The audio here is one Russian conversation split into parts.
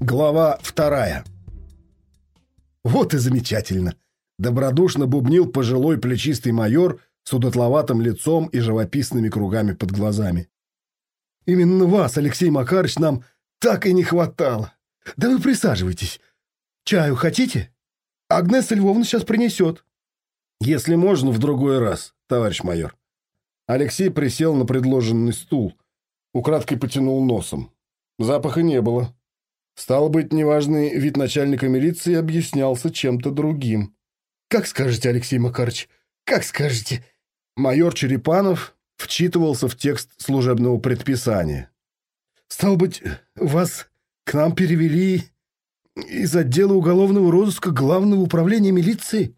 Глава вторая. Вот и замечательно. Добродушно бубнил пожилой плечистый майор с удотловатым лицом и живописными кругами под глазами. Именно вас, Алексей Макарович, нам так и не хватало. Да вы присаживайтесь. Чаю хотите? Агнеса Львовна сейчас принесет. Если можно, в другой раз, товарищ майор. Алексей присел на предложенный стул. Украдкой потянул носом. Запаха не было. Стало быть, неважный вид начальника милиции объяснялся чем-то другим. «Как скажете, Алексей Макарович, как скажете!» Майор Черепанов вчитывался в текст служебного предписания. «Стало быть, вас к нам перевели из отдела уголовного розыска Главного управления милиции?»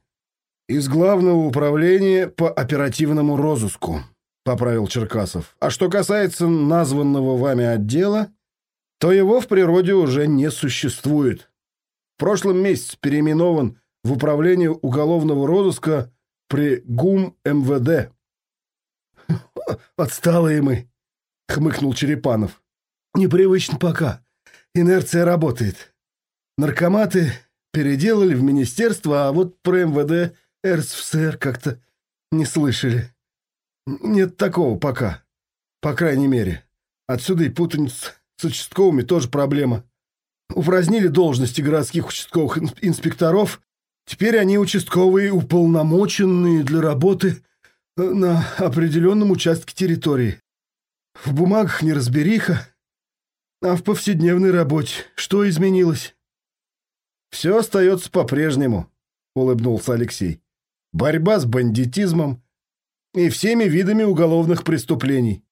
«Из Главного управления по оперативному розыску», — поправил Черкасов. «А что касается названного вами отдела, то его в природе уже не существует. В прошлом месяце переименован в Управление уголовного розыска при ГУМ МВД. «Отсталые мы», — хмыкнул Черепанов. «Непривычно пока. Инерция работает. Наркоматы переделали в министерство, а вот про МВД РСФСР как-то не слышали. Нет такого пока. По крайней мере. Отсюда и путаница с участковыми тоже проблема. Упразднили должности городских участковых инспекторов. Теперь они участковые уполномоченные для работы э, на определенном участке территории. В бумагах неразбериха, а в повседневной работе что изменилось? «Все остается по-прежнему», — улыбнулся Алексей. «Борьба с бандитизмом и всеми видами уголовных преступлений».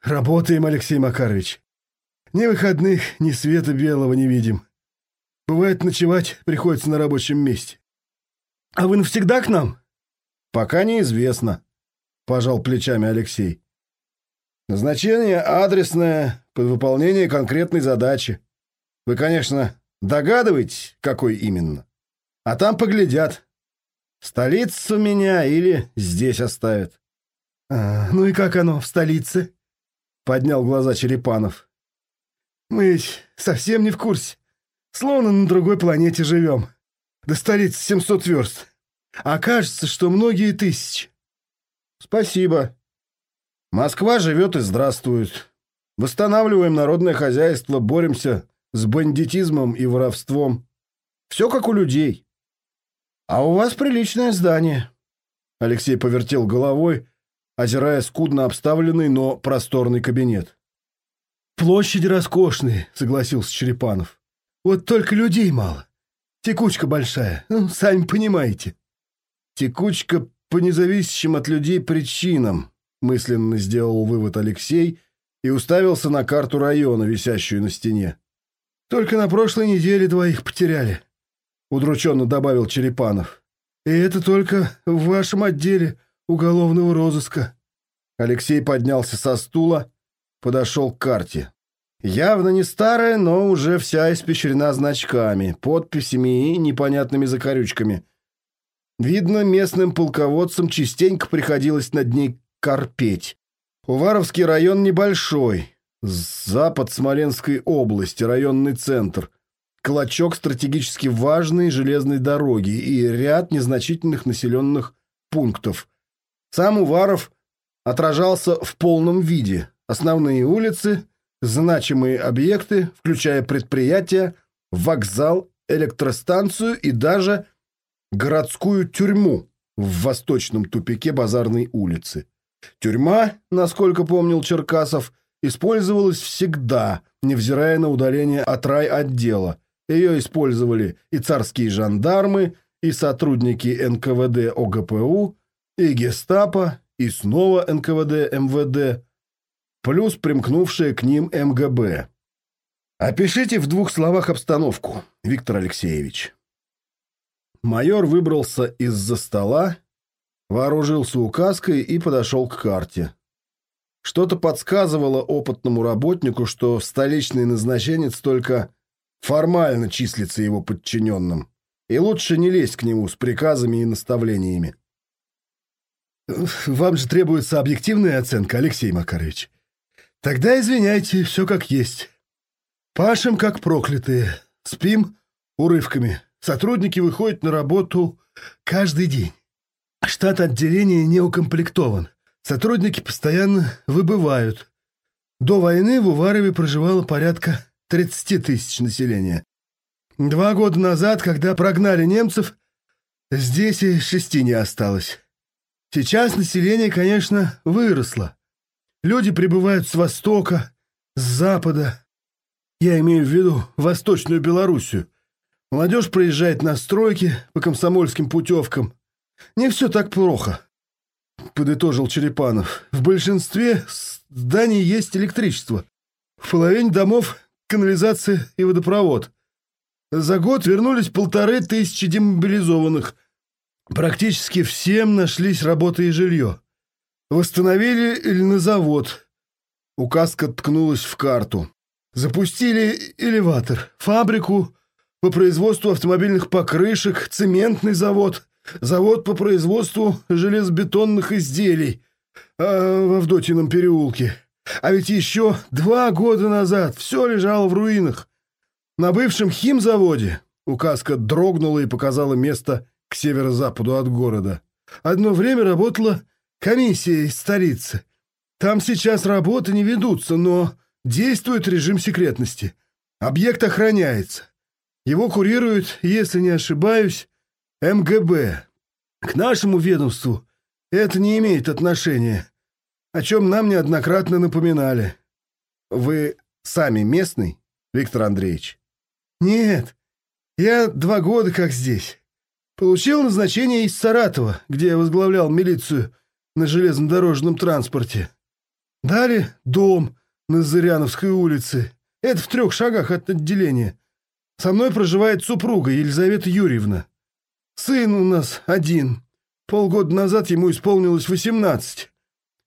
«Работаем, Алексей Макарович. Ни выходных, ни света белого не видим. Бывает, ночевать приходится на рабочем месте. А вы навсегда к нам? Пока неизвестно, пожал плечами Алексей. Назначение адресное, под выполнение конкретной задачи. Вы, конечно, догадываетесь, какой именно. А там поглядят. Столицу меня или здесь оставят. А, ну и как оно в столице? Поднял глаза Черепанов. Мы ведь совсем не в курсе. Словно на другой планете живем. До столицы 700 верст. А кажется, что многие тысячи. Спасибо. Москва живет и здравствует. Восстанавливаем народное хозяйство, боремся с бандитизмом и воровством. Все как у людей. А у вас приличное здание. Алексей повертел головой, озирая скудно обставленный, но просторный кабинет. «Площади роскошные», — согласился Черепанов. «Вот только людей мало. Текучка большая, ну, сами понимаете». «Текучка по независящим от людей причинам», — мысленно сделал вывод Алексей и уставился на карту района, висящую на стене. «Только на прошлой неделе двоих потеряли», — удрученно добавил Черепанов. «И это только в вашем отделе уголовного розыска». Алексей поднялся со стула, подошел к карте. Явно не старая, но уже вся испещрена значками, подписями и непонятными закорючками. Видно, местным полководцам частенько приходилось над ней корпеть. Уваровский район небольшой, запад Смоленской области, районный центр, клочок стратегически важной железной дороги и ряд незначительных населенных пунктов. Сам Уваров отражался в полном виде – Основные улицы, значимые объекты, включая предприятия, вокзал, электростанцию и даже городскую тюрьму в восточном тупике Базарной улицы. Тюрьма, насколько помнил Черкасов, использовалась всегда, невзирая на удаление от райотдела. Ее использовали и царские жандармы, и сотрудники НКВД ОГПУ, и гестапо, и снова НКВД МВД, плюс примкнувшая к ним МГБ. Опишите в двух словах обстановку, Виктор Алексеевич. Майор выбрался из-за стола, вооружился указкой и подошел к карте. Что-то подсказывало опытному работнику, что столичный назначенец только формально числится его подчиненным, и лучше не лезть к нему с приказами и наставлениями. «Вам же требуется объективная оценка, Алексей Макарович», Тогда извиняйте, все как есть. Пашем как проклятые. Спим урывками. Сотрудники выходят на работу каждый день. Штат отделения не укомплектован. Сотрудники постоянно выбывают. До войны в Уварове проживало порядка 30 тысяч населения. Два года назад, когда прогнали немцев, здесь и шести не осталось. Сейчас население, конечно, выросло. Люди прибывают с востока, с запада. Я имею в виду Восточную Белоруссию. Молодежь приезжает на стройки по комсомольским путевкам. Не все так плохо, подытожил Черепанов. В большинстве зданий есть электричество. В половине домов канализация и водопровод. За год вернулись полторы тысячи демобилизованных. Практически всем нашлись работа и жилье. Восстановили льнозавод. Указка ткнулась в карту. Запустили элеватор, фабрику по производству автомобильных покрышек, цементный завод, завод по производству железобетонных изделий а, в Авдотином переулке. А ведь еще два года назад все лежало в руинах. На бывшем химзаводе указка дрогнула и показала место к северо-западу от города. Одно время работала комиссия из столицы. Там сейчас работы не ведутся, но действует режим секретности. Объект охраняется. Его курирует, если не ошибаюсь, МГБ. К нашему ведомству это не имеет отношения, о чем нам неоднократно напоминали. Вы сами местный, Виктор Андреевич? Нет, я два года как здесь. Получил назначение из Саратова, где я возглавлял милицию на железнодорожном транспорте. Дали дом на Зыряновской улице. Это в трех шагах от отделения. Со мной проживает супруга Елизавета Юрьевна. Сын у нас один. Полгода назад ему исполнилось восемнадцать.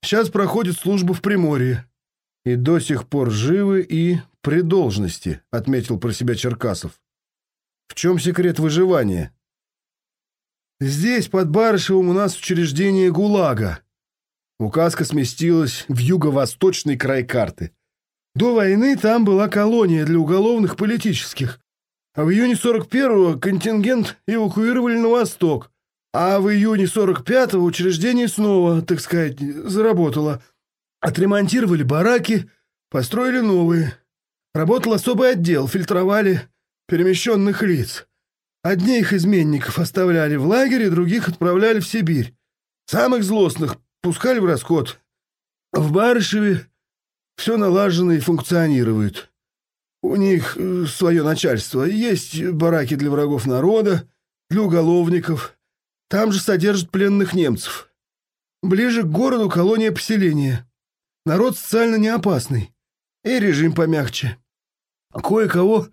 Сейчас проходит службу в Приморье. И до сих пор живы и при должности, отметил про себя Черкасов. В чем секрет выживания? Здесь, под Барышевым, у нас учреждение ГУЛАГа. Указка сместилась в юго-восточный край карты. До войны там была колония для уголовных политических. А в июне 41-го контингент эвакуировали на восток. А в июне 45-го учреждение снова, так сказать, заработало. Отремонтировали бараки, построили новые. Работал особый отдел, фильтровали перемещенных лиц. Одних изменников оставляли в лагере, других отправляли в Сибирь. Самых злостных пускали в расход. В Барышеве все налажено и функционирует. У них э, свое начальство. Есть бараки для врагов народа, для уголовников. Там же содержат пленных немцев. Ближе к городу колония поселения. Народ социально не опасный. И режим помягче. Кое-кого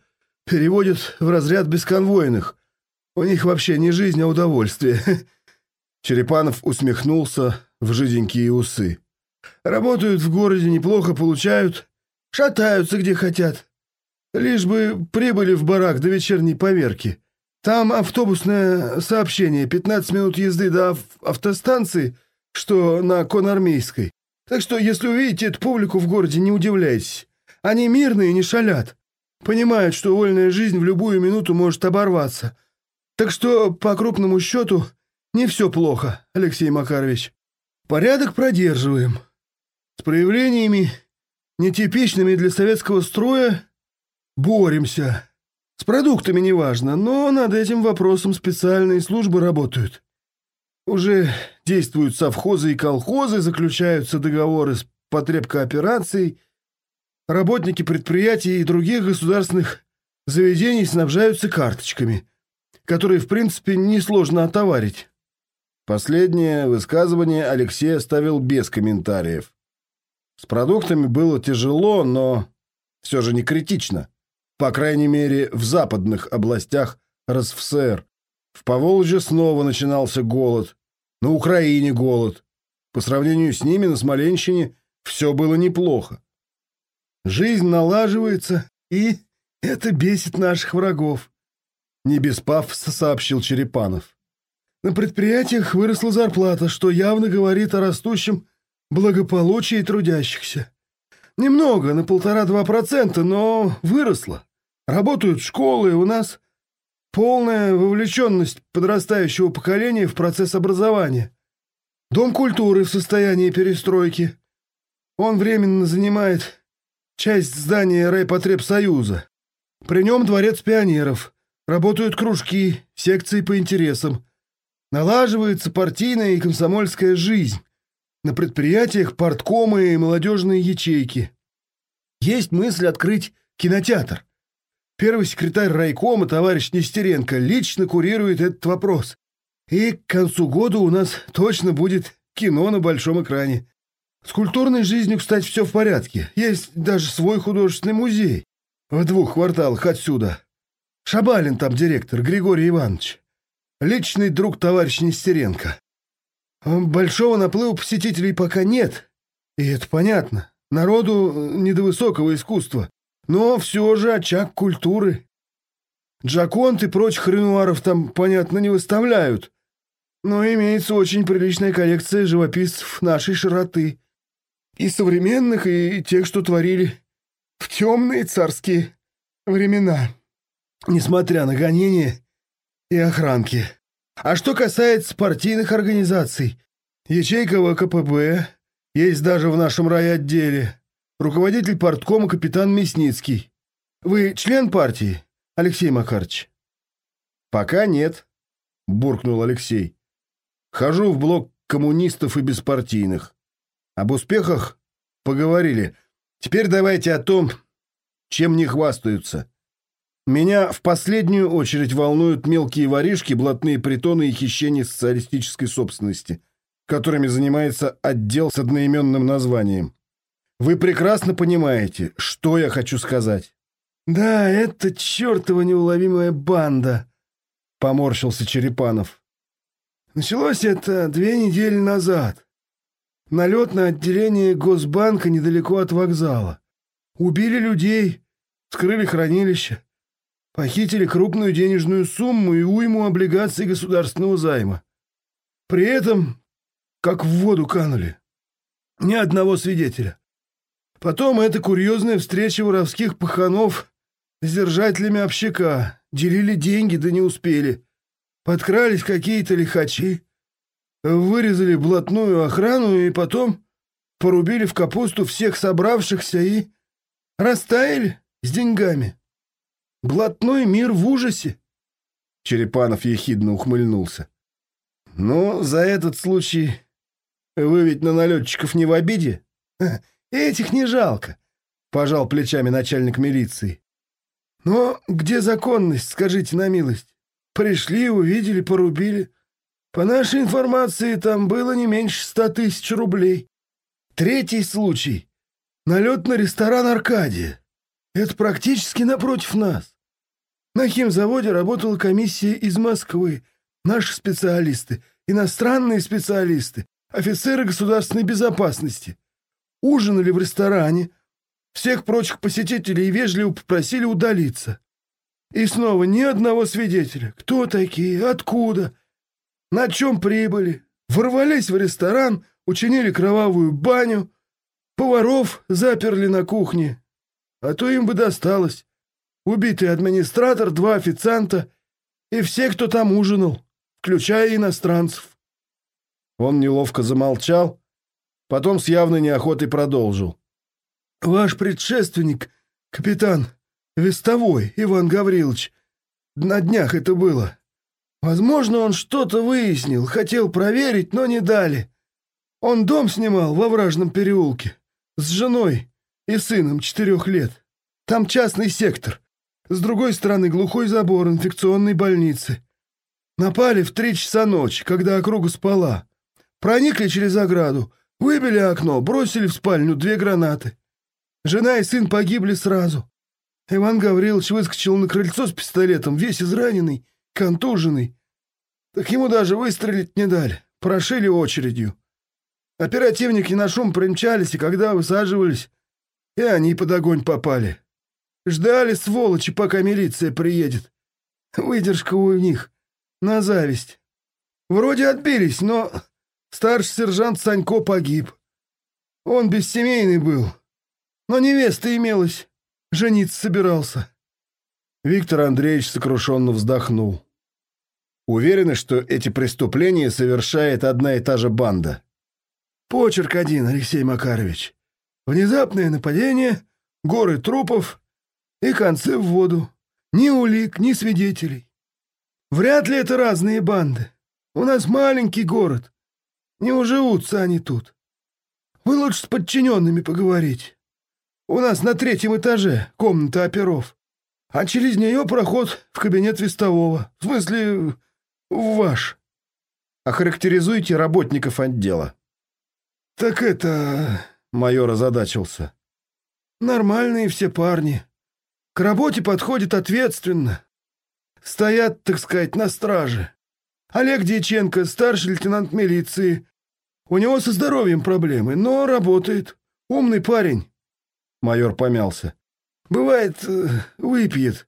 переводят в разряд бесконвойных. У них вообще не жизнь, а удовольствие. Черепанов усмехнулся в жиденькие усы. Работают в городе, неплохо получают, шатаются где хотят. Лишь бы прибыли в барак до вечерней поверки. Там автобусное сообщение, 15 минут езды до автостанции, что на Конармейской. Так что, если увидите эту публику в городе, не удивляйтесь. Они мирные, не шалят. Понимают, что вольная жизнь в любую минуту может оборваться. Так что, по крупному счету, не все плохо, Алексей Макарович. Порядок продерживаем. С проявлениями, нетипичными для советского строя, боремся. С продуктами неважно, но над этим вопросом специальные службы работают. Уже действуют совхозы и колхозы, заключаются договоры с потребкооперацией. Работники предприятий и других государственных заведений снабжаются карточками, которые, в принципе, несложно отоварить. Последнее высказывание Алексей оставил без комментариев. С продуктами было тяжело, но все же не критично. По крайней мере, в западных областях РСФСР. В Поволжье снова начинался голод. На Украине голод. По сравнению с ними на Смоленщине все было неплохо. Жизнь налаживается, и это бесит наших врагов. Не без пафоса сообщил Черепанов. На предприятиях выросла зарплата, что явно говорит о растущем благополучии трудящихся. Немного, на полтора-два процента, но выросло. Работают школы, у нас полная вовлеченность подрастающего поколения в процесс образования. Дом культуры в состоянии перестройки. Он временно занимает часть здания райпотребсоюза. При нем дворец пионеров. Работают кружки, секции по интересам. Налаживается партийная и комсомольская жизнь. На предприятиях порткомы и молодежные ячейки. Есть мысль открыть кинотеатр. Первый секретарь райкома, товарищ Нестеренко, лично курирует этот вопрос. И к концу года у нас точно будет кино на большом экране. С культурной жизнью, кстати, все в порядке. Есть даже свой художественный музей в двух кварталах отсюда. Шабалин там директор, Григорий Иванович. Личный друг товарища Нестеренко. Большого наплыва посетителей пока нет, и это понятно. Народу не до высокого искусства, но все же очаг культуры. Джаконт и прочих ренуаров там, понятно, не выставляют, но имеется очень приличная коллекция живописцев нашей широты. И современных, и тех, что творили в темные царские времена, несмотря на гонения и охранки. А что касается партийных организаций, ячейка ВКПБ есть даже в нашем райотделе. Руководитель парткома капитан Мясницкий. Вы член партии, Алексей Макарович? Пока нет, буркнул Алексей. Хожу в блок коммунистов и беспартийных. Об успехах поговорили. Теперь давайте о том, чем не хвастаются. Меня в последнюю очередь волнуют мелкие воришки, блатные притоны и хищения социалистической собственности, которыми занимается отдел с одноименным названием. Вы прекрасно понимаете, что я хочу сказать. «Да, это чертова неуловимая банда», — поморщился Черепанов. «Началось это две недели назад. Налет на отделение Госбанка недалеко от вокзала. Убили людей, скрыли хранилище. Похитили крупную денежную сумму и уйму облигаций государственного займа. При этом, как в воду канули. Ни одного свидетеля. Потом эта курьезная встреча воровских паханов с держателями общака. Делили деньги, да не успели. Подкрались какие-то лихачи. Вырезали блатную охрану и потом порубили в капусту всех собравшихся и растаяли с деньгами. Блатной мир в ужасе. Черепанов ехидно ухмыльнулся. Ну, за этот случай вы ведь на налетчиков не в обиде? Этих не жалко, пожал плечами начальник милиции. Но где законность, скажите на милость? Пришли, увидели, порубили. По нашей информации, там было не меньше ста тысяч рублей. Третий случай. Налет на ресторан «Аркадия». Это практически напротив нас. На химзаводе работала комиссия из Москвы, наши специалисты, иностранные специалисты, офицеры государственной безопасности. Ужинали в ресторане, всех прочих посетителей вежливо попросили удалиться. И снова ни одного свидетеля. Кто такие? Откуда? На чем прибыли? Ворвались в ресторан, учинили кровавую баню, поваров заперли на кухне, а то им бы досталось. Убитый администратор, два официанта и все, кто там ужинал, включая иностранцев. Он неловко замолчал, потом с явной неохотой продолжил. «Ваш предшественник, капитан Вестовой Иван Гаврилович, на днях это было. Возможно, он что-то выяснил, хотел проверить, но не дали. Он дом снимал во вражном переулке с женой и сыном четырех лет. Там частный сектор. С другой стороны глухой забор инфекционной больницы. Напали в три часа ночи, когда округа спала. Проникли через ограду, выбили окно, бросили в спальню две гранаты. Жена и сын погибли сразу. Иван Гаврилович выскочил на крыльцо с пистолетом, весь израненный, контуженный. Так ему даже выстрелить не дали, прошили очередью. Оперативники на шум примчались, и когда высаживались, и они под огонь попали. Ждали, сволочи, пока милиция приедет. Выдержка у них на зависть. Вроде отбились, но старший сержант Санько погиб. Он бессемейный был. Но невеста имелась. Жениться собирался. Виктор Андреевич сокрушенно вздохнул. Уверены, что эти преступления совершает одна и та же банда? Почерк один, Алексей Макарович. Внезапное нападение, горы трупов и концы в воду. Ни улик, ни свидетелей. Вряд ли это разные банды. У нас маленький город. Не уживутся они тут. Вы лучше с подчиненными поговорите. У нас на третьем этаже комната оперов, а через нее проход в кабинет вестового. В смысле, в ваш. Охарактеризуйте работников отдела. Так это... Майор озадачился. Нормальные все парни. К работе подходят ответственно. Стоят, так сказать, на страже. Олег Дьяченко, старший лейтенант милиции. У него со здоровьем проблемы, но работает. Умный парень. Майор помялся. Бывает, э, выпьет.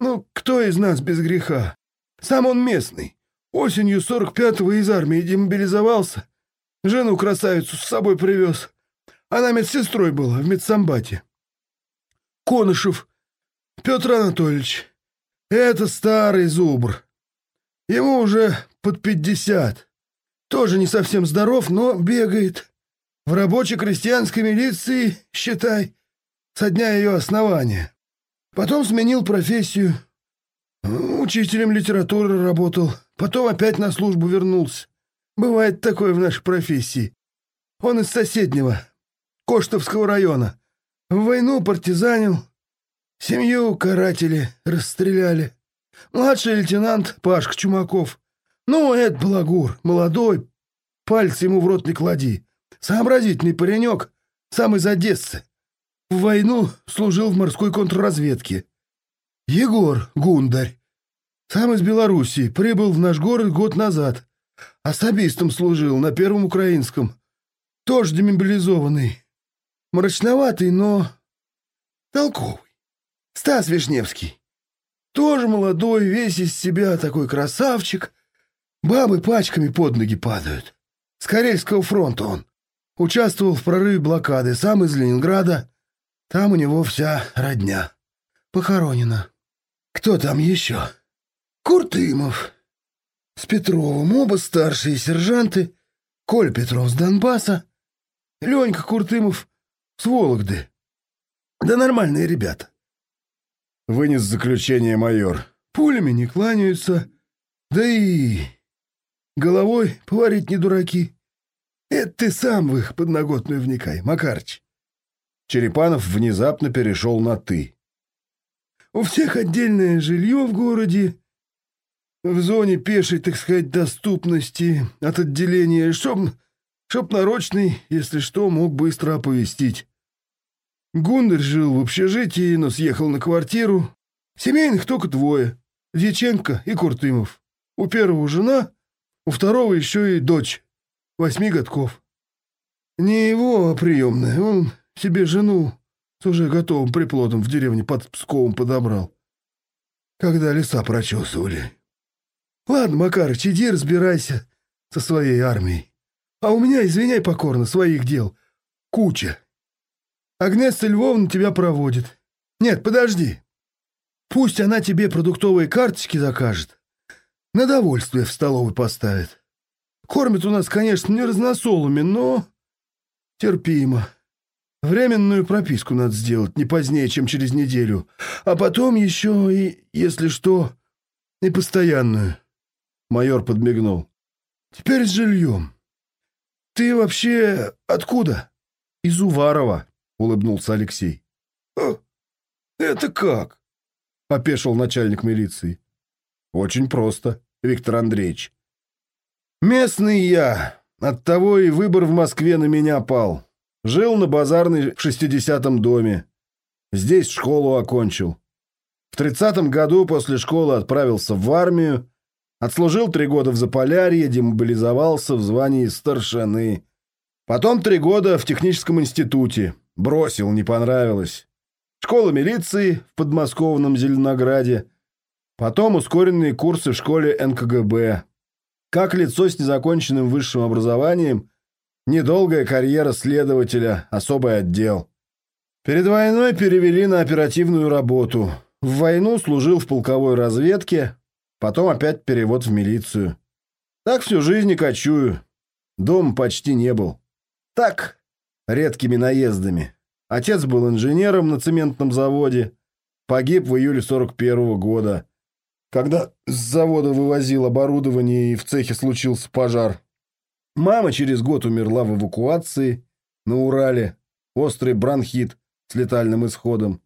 Ну, кто из нас без греха? Сам он местный. Осенью 45-го из армии демобилизовался. Жену красавицу с собой привез. Она медсестрой была в медсамбате. Конышев Петр Анатольевич. Это старый зубр. Ему уже под пятьдесят. Тоже не совсем здоров, но бегает. В рабочей крестьянской милиции, считай, со дня ее основания. Потом сменил профессию. Учителем литературы работал. Потом опять на службу вернулся. Бывает такое в нашей профессии. Он из соседнего, Коштовского района. В войну партизанил. Семью каратели расстреляли. Младший лейтенант Пашка Чумаков. Ну, это балагур, молодой, пальцы ему в рот не клади. Сообразительный паренек, сам из Одессы. В войну служил в морской контрразведке. Егор Гундарь. Сам из Белоруссии, прибыл в наш город год назад. Особистом служил на Первом Украинском. Тоже демобилизованный. Мрачноватый, но толковый. Стас Вишневский. Тоже молодой, весь из себя такой красавчик. Бабы пачками под ноги падают. С Карельского фронта он. Участвовал в прорыве блокады, сам из Ленинграда. Там у него вся родня. Похоронена. Кто там еще? Куртымов. С Петровым оба старшие сержанты. Коль Петров с Донбасса. Ленька Куртымов с Вологды. Да нормальные ребята. Вынес заключение майор. Пулями не кланяются. Да и головой поварить не дураки. Это ты сам в их подноготную вникай, Макарыч. Черепанов внезапно перешел на «ты». У всех отдельное жилье в городе, в зоне пешей, так сказать, доступности от отделения, чтоб, чтоб нарочный, если что, мог быстро оповестить. Гундарь жил в общежитии, но съехал на квартиру. Семейных только двое. Дьяченко и Куртымов. У первого жена, у второго еще и дочь. Восьми годков. Не его, а приемная. Он себе жену с уже готовым приплодом в деревне под Псковом подобрал. Когда леса прочесывали. Ладно, Макарыч, иди разбирайся со своей армией. А у меня, извиняй покорно, своих дел. Куча. Агнесса Львовна тебя проводит. Нет, подожди. Пусть она тебе продуктовые карточки закажет. На довольствие в столовой поставит. Кормят у нас, конечно, не разносолами, но терпимо. Временную прописку надо сделать не позднее, чем через неделю. А потом еще и, если что, и постоянную. Майор подмигнул. Теперь с жильем. Ты вообще откуда? Из Уварова. — улыбнулся Алексей. «Это как?» — опешил начальник милиции. «Очень просто, Виктор Андреевич. Местный я, оттого и выбор в Москве на меня пал. Жил на базарной в шестидесятом доме. Здесь школу окончил. В тридцатом году после школы отправился в армию, отслужил три года в Заполярье, демобилизовался в звании старшины. Потом три года в техническом институте, Бросил, не понравилось. Школа милиции в подмосковном Зеленограде. Потом ускоренные курсы в школе НКГБ. Как лицо с незаконченным высшим образованием, недолгая карьера следователя, особый отдел. Перед войной перевели на оперативную работу. В войну служил в полковой разведке, потом опять перевод в милицию. Так всю жизнь и кочую. Дома почти не был. Так, редкими наездами. Отец был инженером на цементном заводе. Погиб в июле 41 -го года, когда с завода вывозил оборудование и в цехе случился пожар. Мама через год умерла в эвакуации на Урале. Острый бронхит с летальным исходом.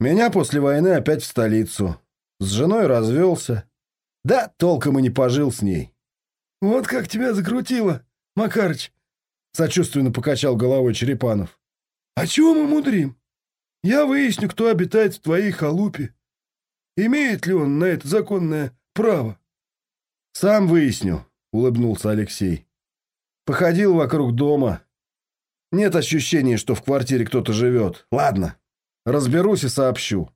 Меня после войны опять в столицу. С женой развелся. Да, толком и не пожил с ней. «Вот как тебя закрутило, Макарыч!» Сочувственно покачал головой Черепанов. «А чего мы мудрим? Я выясню, кто обитает в твоей халупе. Имеет ли он на это законное право?» «Сам выясню», — улыбнулся Алексей. «Походил вокруг дома. Нет ощущения, что в квартире кто-то живет. Ладно, разберусь и сообщу».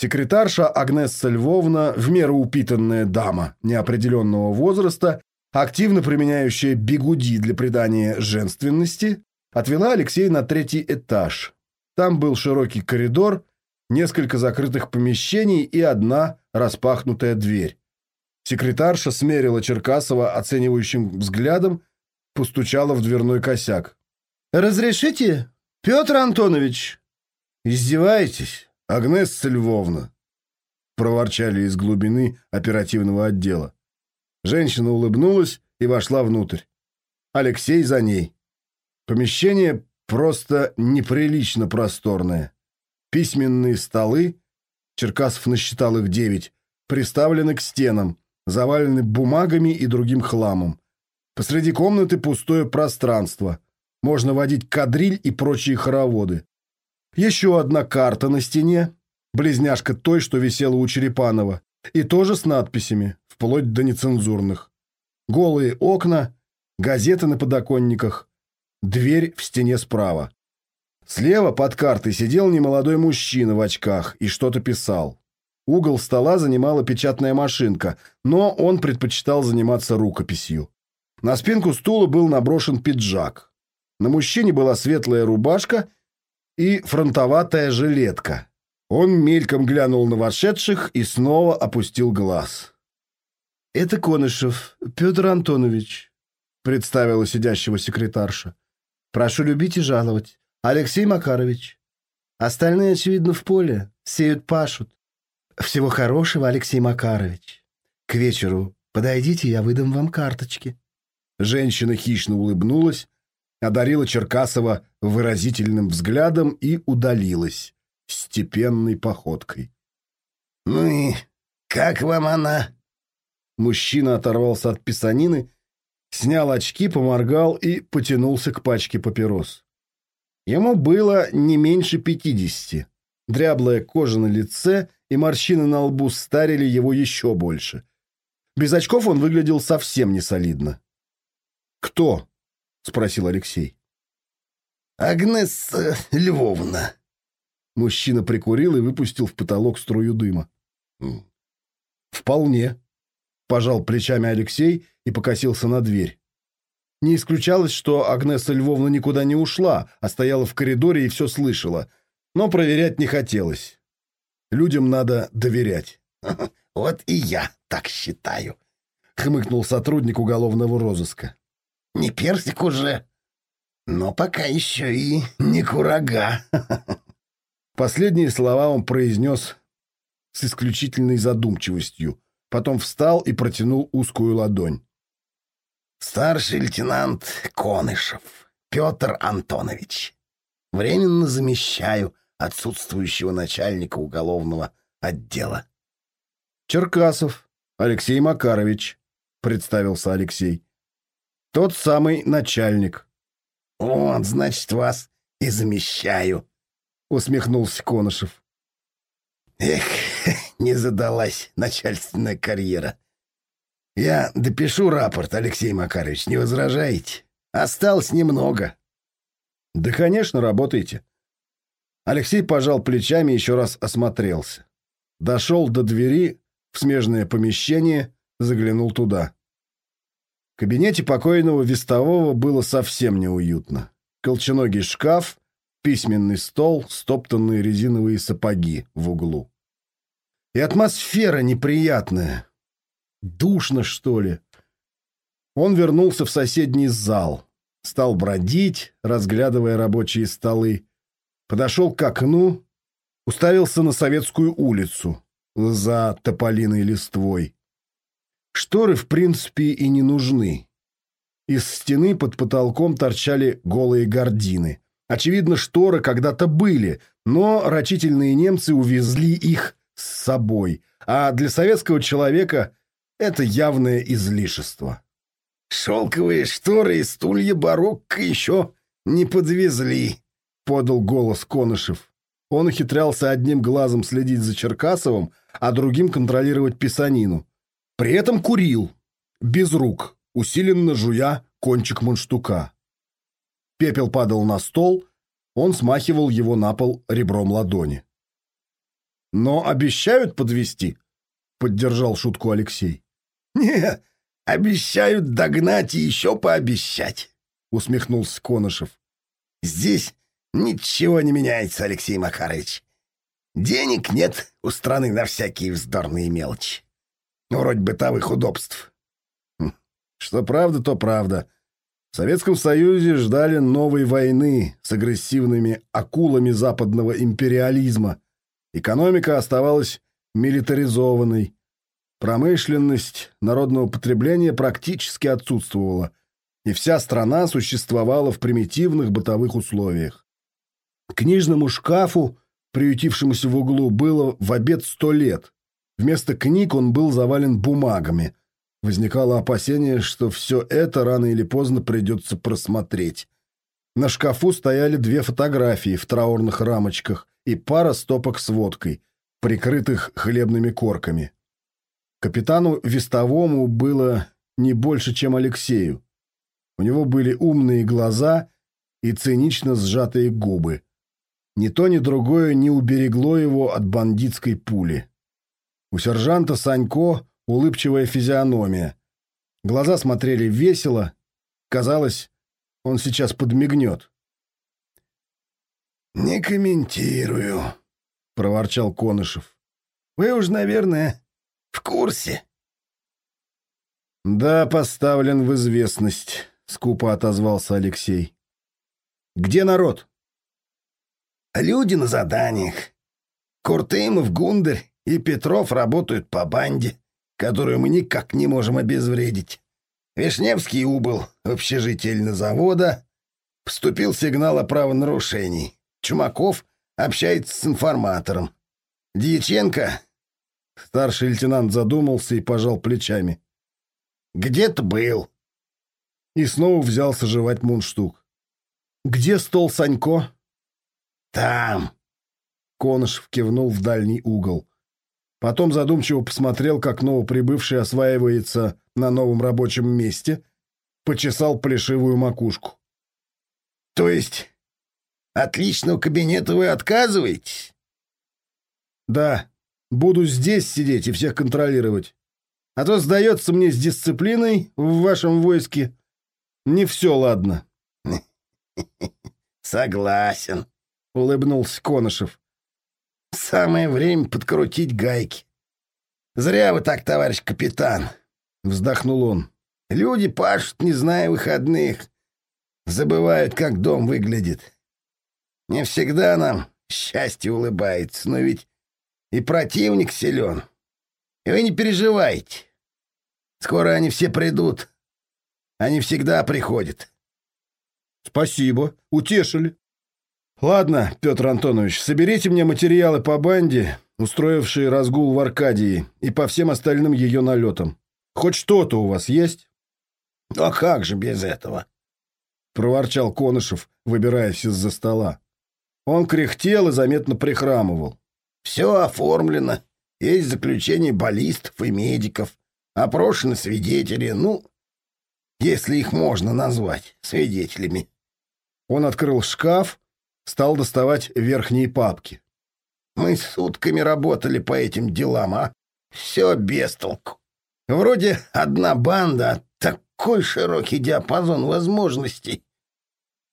Секретарша Агнесса Львовна, в меру упитанная дама неопределенного возраста, активно применяющая бигуди для придания женственности, отвела Алексея на третий этаж. Там был широкий коридор, несколько закрытых помещений и одна распахнутая дверь. Секретарша смерила Черкасова оценивающим взглядом, постучала в дверной косяк. «Разрешите, Петр Антонович?» «Издеваетесь, Агнесса Львовна?» проворчали из глубины оперативного отдела. Женщина улыбнулась и вошла внутрь. Алексей за ней. Помещение просто неприлично просторное. Письменные столы, Черкасов насчитал их девять, приставлены к стенам, завалены бумагами и другим хламом. Посреди комнаты пустое пространство. Можно водить кадриль и прочие хороводы. Еще одна карта на стене, близняшка той, что висела у Черепанова, и тоже с надписями вплоть до нецензурных. Голые окна, газеты на подоконниках, дверь в стене справа. Слева под картой сидел немолодой мужчина в очках и что-то писал. Угол стола занимала печатная машинка, но он предпочитал заниматься рукописью. На спинку стула был наброшен пиджак. На мужчине была светлая рубашка и фронтоватая жилетка. Он мельком глянул на вошедших и снова опустил глаз. «Это Конышев, Петр Антонович», — представила сидящего секретарша. «Прошу любить и жаловать. Алексей Макарович. Остальные, очевидно, в поле. Сеют, пашут. Всего хорошего, Алексей Макарович. К вечеру подойдите, я выдам вам карточки». Женщина хищно улыбнулась, одарила Черкасова выразительным взглядом и удалилась степенной походкой. «Ну и как вам она?» Мужчина оторвался от писанины, снял очки, поморгал и потянулся к пачке папирос. Ему было не меньше пятидесяти. Дряблая кожа на лице и морщины на лбу старили его еще больше. Без очков он выглядел совсем не солидно. «Кто?» — спросил Алексей. «Агнесса Львовна». Мужчина прикурил и выпустил в потолок струю дыма. «Вполне», Пожал плечами Алексей и покосился на дверь. Не исключалось, что Агнеса Львовна никуда не ушла, а стояла в коридоре и все слышала. Но проверять не хотелось. Людям надо доверять. «Вот и я так считаю», — хмыкнул сотрудник уголовного розыска. «Не персик уже, но пока еще и не курага». Последние слова он произнес с исключительной задумчивостью, потом встал и протянул узкую ладонь. «Старший лейтенант Конышев Петр Антонович. Временно замещаю отсутствующего начальника уголовного отдела». «Черкасов Алексей Макарович», — представился Алексей. «Тот самый начальник». «Вот, значит, вас и замещаю», — усмехнулся Конышев. «Эх, не задалась начальственная карьера. Я допишу рапорт, Алексей Макарович, не возражаете? Осталось немного. Да, конечно, работайте. Алексей пожал плечами и еще раз осмотрелся. Дошел до двери в смежное помещение, заглянул туда. Кабинете покойного вестового было совсем неуютно. Колченогий шкаф, письменный стол, стоптанные резиновые сапоги в углу. И атмосфера неприятная. Душно, что ли. Он вернулся в соседний зал, стал бродить, разглядывая рабочие столы, подошел к окну, уставился на Советскую улицу за тополиной листвой. Шторы, в принципе, и не нужны. Из стены под потолком торчали голые гардины. Очевидно, шторы когда-то были, но рачительные немцы увезли их с собой, а для советского человека это явное излишество. «Шелковые шторы и стулья барокко еще не подвезли», — подал голос Конышев. Он ухитрялся одним глазом следить за Черкасовым, а другим контролировать писанину. При этом курил, без рук, усиленно жуя кончик мундштука. Пепел падал на стол, он смахивал его на пол ребром ладони. «Но обещают подвести, поддержал шутку Алексей. «Не, обещают догнать и еще пообещать», — усмехнулся Конышев. «Здесь ничего не меняется, Алексей Макарович. Денег нет у страны на всякие вздорные мелочи. Вроде бытовых удобств. Хм, что правда, то правда. В Советском Союзе ждали новой войны с агрессивными акулами западного империализма. Экономика оставалась милитаризованной. Промышленность народного потребления практически отсутствовала, и вся страна существовала в примитивных бытовых условиях. Книжному шкафу приютившемуся в углу, было в обед сто лет. Вместо книг он был завален бумагами. Возникало опасение, что все это рано или поздно придется просмотреть. На шкафу стояли две фотографии в траурных рамочках и пара стопок с водкой, прикрытых хлебными корками. Капитану Вестовому было не больше, чем Алексею. У него были умные глаза и цинично сжатые губы. Ни то, ни другое не уберегло его от бандитской пули. У сержанта Санько улыбчивая физиономия. Глаза смотрели весело. Казалось, он сейчас подмигнет. «Не комментирую», — проворчал Конышев. «Вы уж, наверное, в курсе». «Да, поставлен в известность», — скупо отозвался Алексей. «Где народ?» Люди на заданиях. Куртымов, Гундарь и Петров работают по банде, которую мы никак не можем обезвредить. Вишневский убыл в общежитие завода. Поступил сигнал о правонарушении. Чумаков общается с информатором. Дьяченко... Старший лейтенант задумался и пожал плечами. «Где-то был». И снова взялся жевать мундштук. «Где стол Санько?» «Там!» Конышев кивнул в дальний угол. Потом задумчиво посмотрел, как новоприбывший осваивается на новом рабочем месте, почесал плешивую макушку. «То есть от личного кабинета вы отказываетесь?» «Да, буду здесь сидеть и всех контролировать. А то, сдается мне, с дисциплиной в вашем войске не все ладно». «Согласен», — улыбнулся Конышев. «Самое время подкрутить гайки. Зря вы так, товарищ капитан», — вздохнул он. «Люди пашут, не зная выходных. Забывают, как дом выглядит. Не всегда нам счастье улыбается, но ведь и противник силен. И вы не переживайте. Скоро они все придут. Они всегда приходят». «Спасибо, утешили», «Ладно, Петр Антонович, соберите мне материалы по банде, устроившей разгул в Аркадии, и по всем остальным ее налетам. Хоть что-то у вас есть?» «А как же без этого?» — проворчал Конышев, выбираясь из-за стола. Он кряхтел и заметно прихрамывал. «Все оформлено. Есть заключение баллистов и медиков. Опрошены свидетели. Ну, если их можно назвать свидетелями». Он открыл шкаф, стал доставать верхние папки. «Мы сутками работали по этим делам, а все без толку. Вроде одна банда, а такой широкий диапазон возможностей.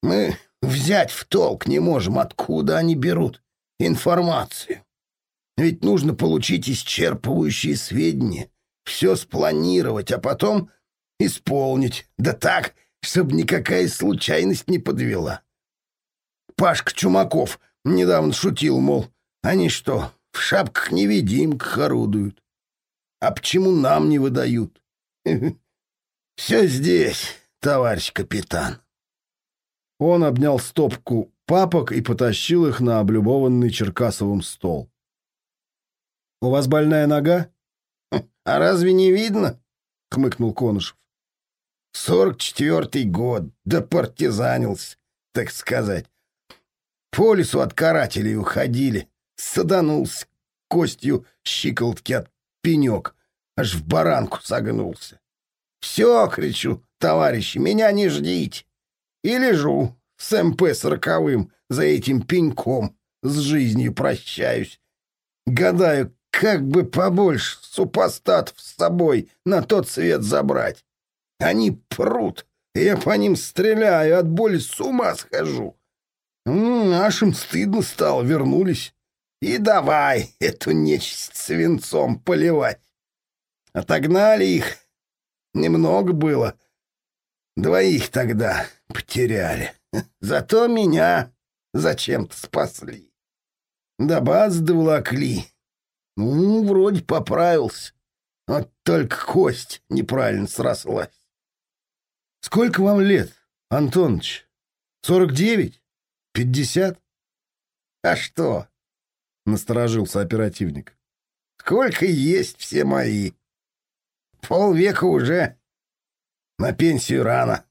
Мы взять в толк не можем, откуда они берут информацию. Ведь нужно получить исчерпывающие сведения, все спланировать, а потом исполнить. Да так, чтобы никакая случайность не подвела. Пашка Чумаков недавно шутил, мол, они что, в шапках-невидимках орудуют? А почему нам не выдают? Все здесь, товарищ капитан. Он обнял стопку папок и потащил их на облюбованный Черкасовым стол. «У вас больная нога?» «А разве не видно?» — хмыкнул Конышев. «Сорок четвертый год, да партизанился, так сказать. По лесу от карателей уходили, саданулся костью щиколотки от пенек, аж в баранку согнулся. Все, кричу, товарищи, меня не ждите. И лежу с МП сороковым за этим пеньком, с жизнью прощаюсь. Гадаю, как бы побольше супостатов с собой на тот свет забрать. Они прут, я по ним стреляю, от боли с ума схожу. Нашим стыдно стало, вернулись. И давай эту нечисть свинцом поливать. Отогнали их. Немного было. Двоих тогда потеряли. Зато меня зачем-то спасли. До баз доволокли. Ну, вроде поправился. Вот только кость неправильно срослась. Сколько вам лет, Антоныч? Сорок девять? Пятьдесят? А что? Насторожился оперативник. Сколько есть все мои. Полвека уже. На пенсию рано.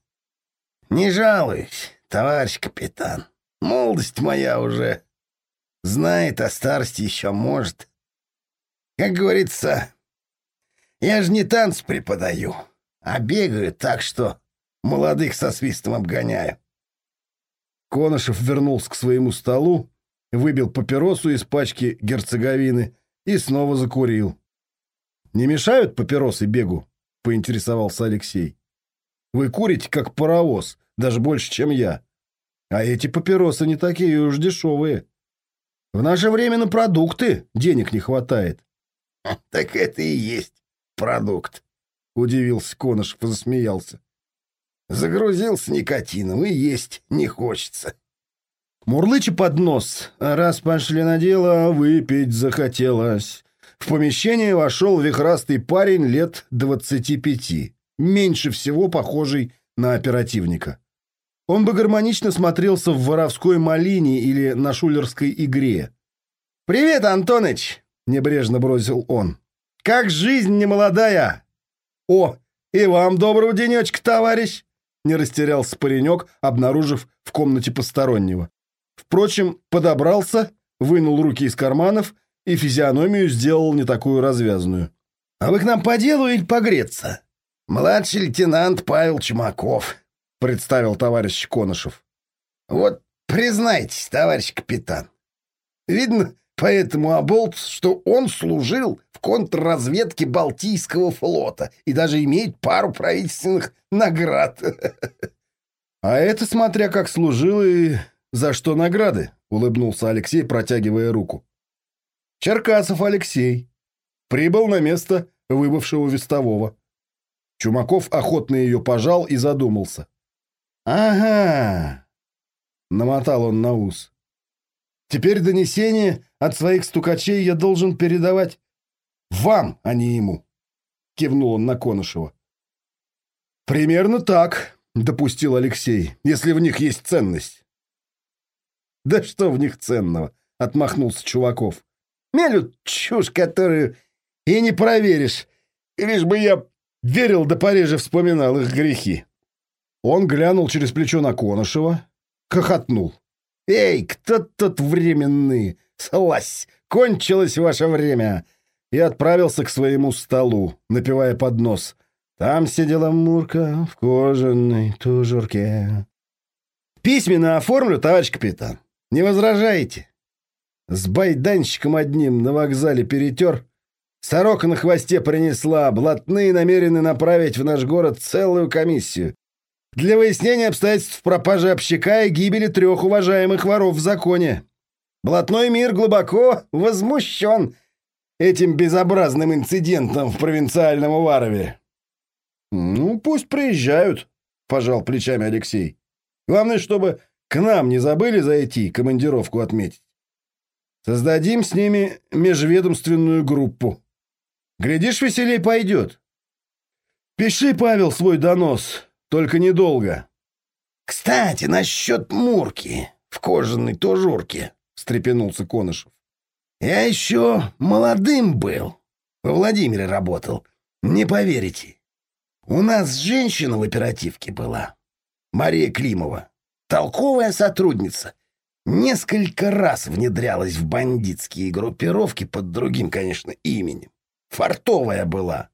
Не жалуюсь, товарищ капитан. Молодость моя уже знает, а старости еще может. Как говорится, я же не танц преподаю, а бегаю так, что молодых со свистом обгоняю. Конышев вернулся к своему столу, выбил папиросу из пачки герцоговины и снова закурил. «Не мешают папиросы бегу?» — поинтересовался Алексей. «Вы курите, как паровоз, даже больше, чем я. А эти папиросы не такие уж дешевые. В наше время на продукты денег не хватает». «Так это и есть продукт», — удивился Конышев и засмеялся. Загрузился никотином и есть не хочется. Мурлыча под нос. Раз пошли на дело, выпить захотелось. В помещение вошел вихрастый парень лет двадцати пяти, меньше всего похожий на оперативника. Он бы гармонично смотрелся в воровской малине или на шулерской игре. «Привет, Антоныч!» — небрежно бросил он. «Как жизнь немолодая!» «О, и вам доброго денечка, товарищ!» Не растерялся паренек, обнаружив в комнате постороннего. Впрочем, подобрался, вынул руки из карманов и физиономию сделал не такую развязную. «А вы к нам по делу или погреться?» «Младший лейтенант Павел Чумаков», — представил товарищ Конышев. «Вот признайтесь, товарищ капитан, видно по этому оболту, что он служил в контрразведке Балтийского флота и даже имеет пару правительственных наград. А это смотря как служил и за что награды, улыбнулся Алексей, протягивая руку. Черкасов Алексей. Прибыл на место выбывшего вестового. Чумаков охотно ее пожал и задумался. «Ага!» — намотал он на ус. «Теперь донесение от своих стукачей я должен передавать вам, а не ему. Кивнул он на Конышева. Примерно так, допустил Алексей, если в них есть ценность. Да что в них ценного? Отмахнулся Чуваков. Мелют чушь, которую и не проверишь. Лишь бы я верил да пореже вспоминал их грехи. Он глянул через плечо на Конышева, хохотнул. «Эй, кто тут временный? Слазь! Кончилось ваше время!» и отправился к своему столу, напивая под нос. Там сидела Мурка в кожаной тужурке. «Письменно оформлю, товарищ капитан. Не возражаете?» С байданщиком одним на вокзале перетер. Сорока на хвосте принесла, блатные намерены направить в наш город целую комиссию. Для выяснения обстоятельств пропажи общака и гибели трех уважаемых воров в законе. Блатной мир глубоко возмущен этим безобразным инцидентом в провинциальном Уварове. «Ну, пусть приезжают», — пожал плечами Алексей. «Главное, чтобы к нам не забыли зайти, командировку отметить. Создадим с ними межведомственную группу. Глядишь, веселей пойдет. Пиши, Павел, свой донос, только недолго». «Кстати, насчет Мурки в кожаной тужурке», — встрепенулся Конышев. «Я еще молодым был. Во Владимире работал. Не поверите. У нас женщина в оперативке была. Мария Климова. Толковая сотрудница. Несколько раз внедрялась в бандитские группировки под другим, конечно, именем. Фартовая была.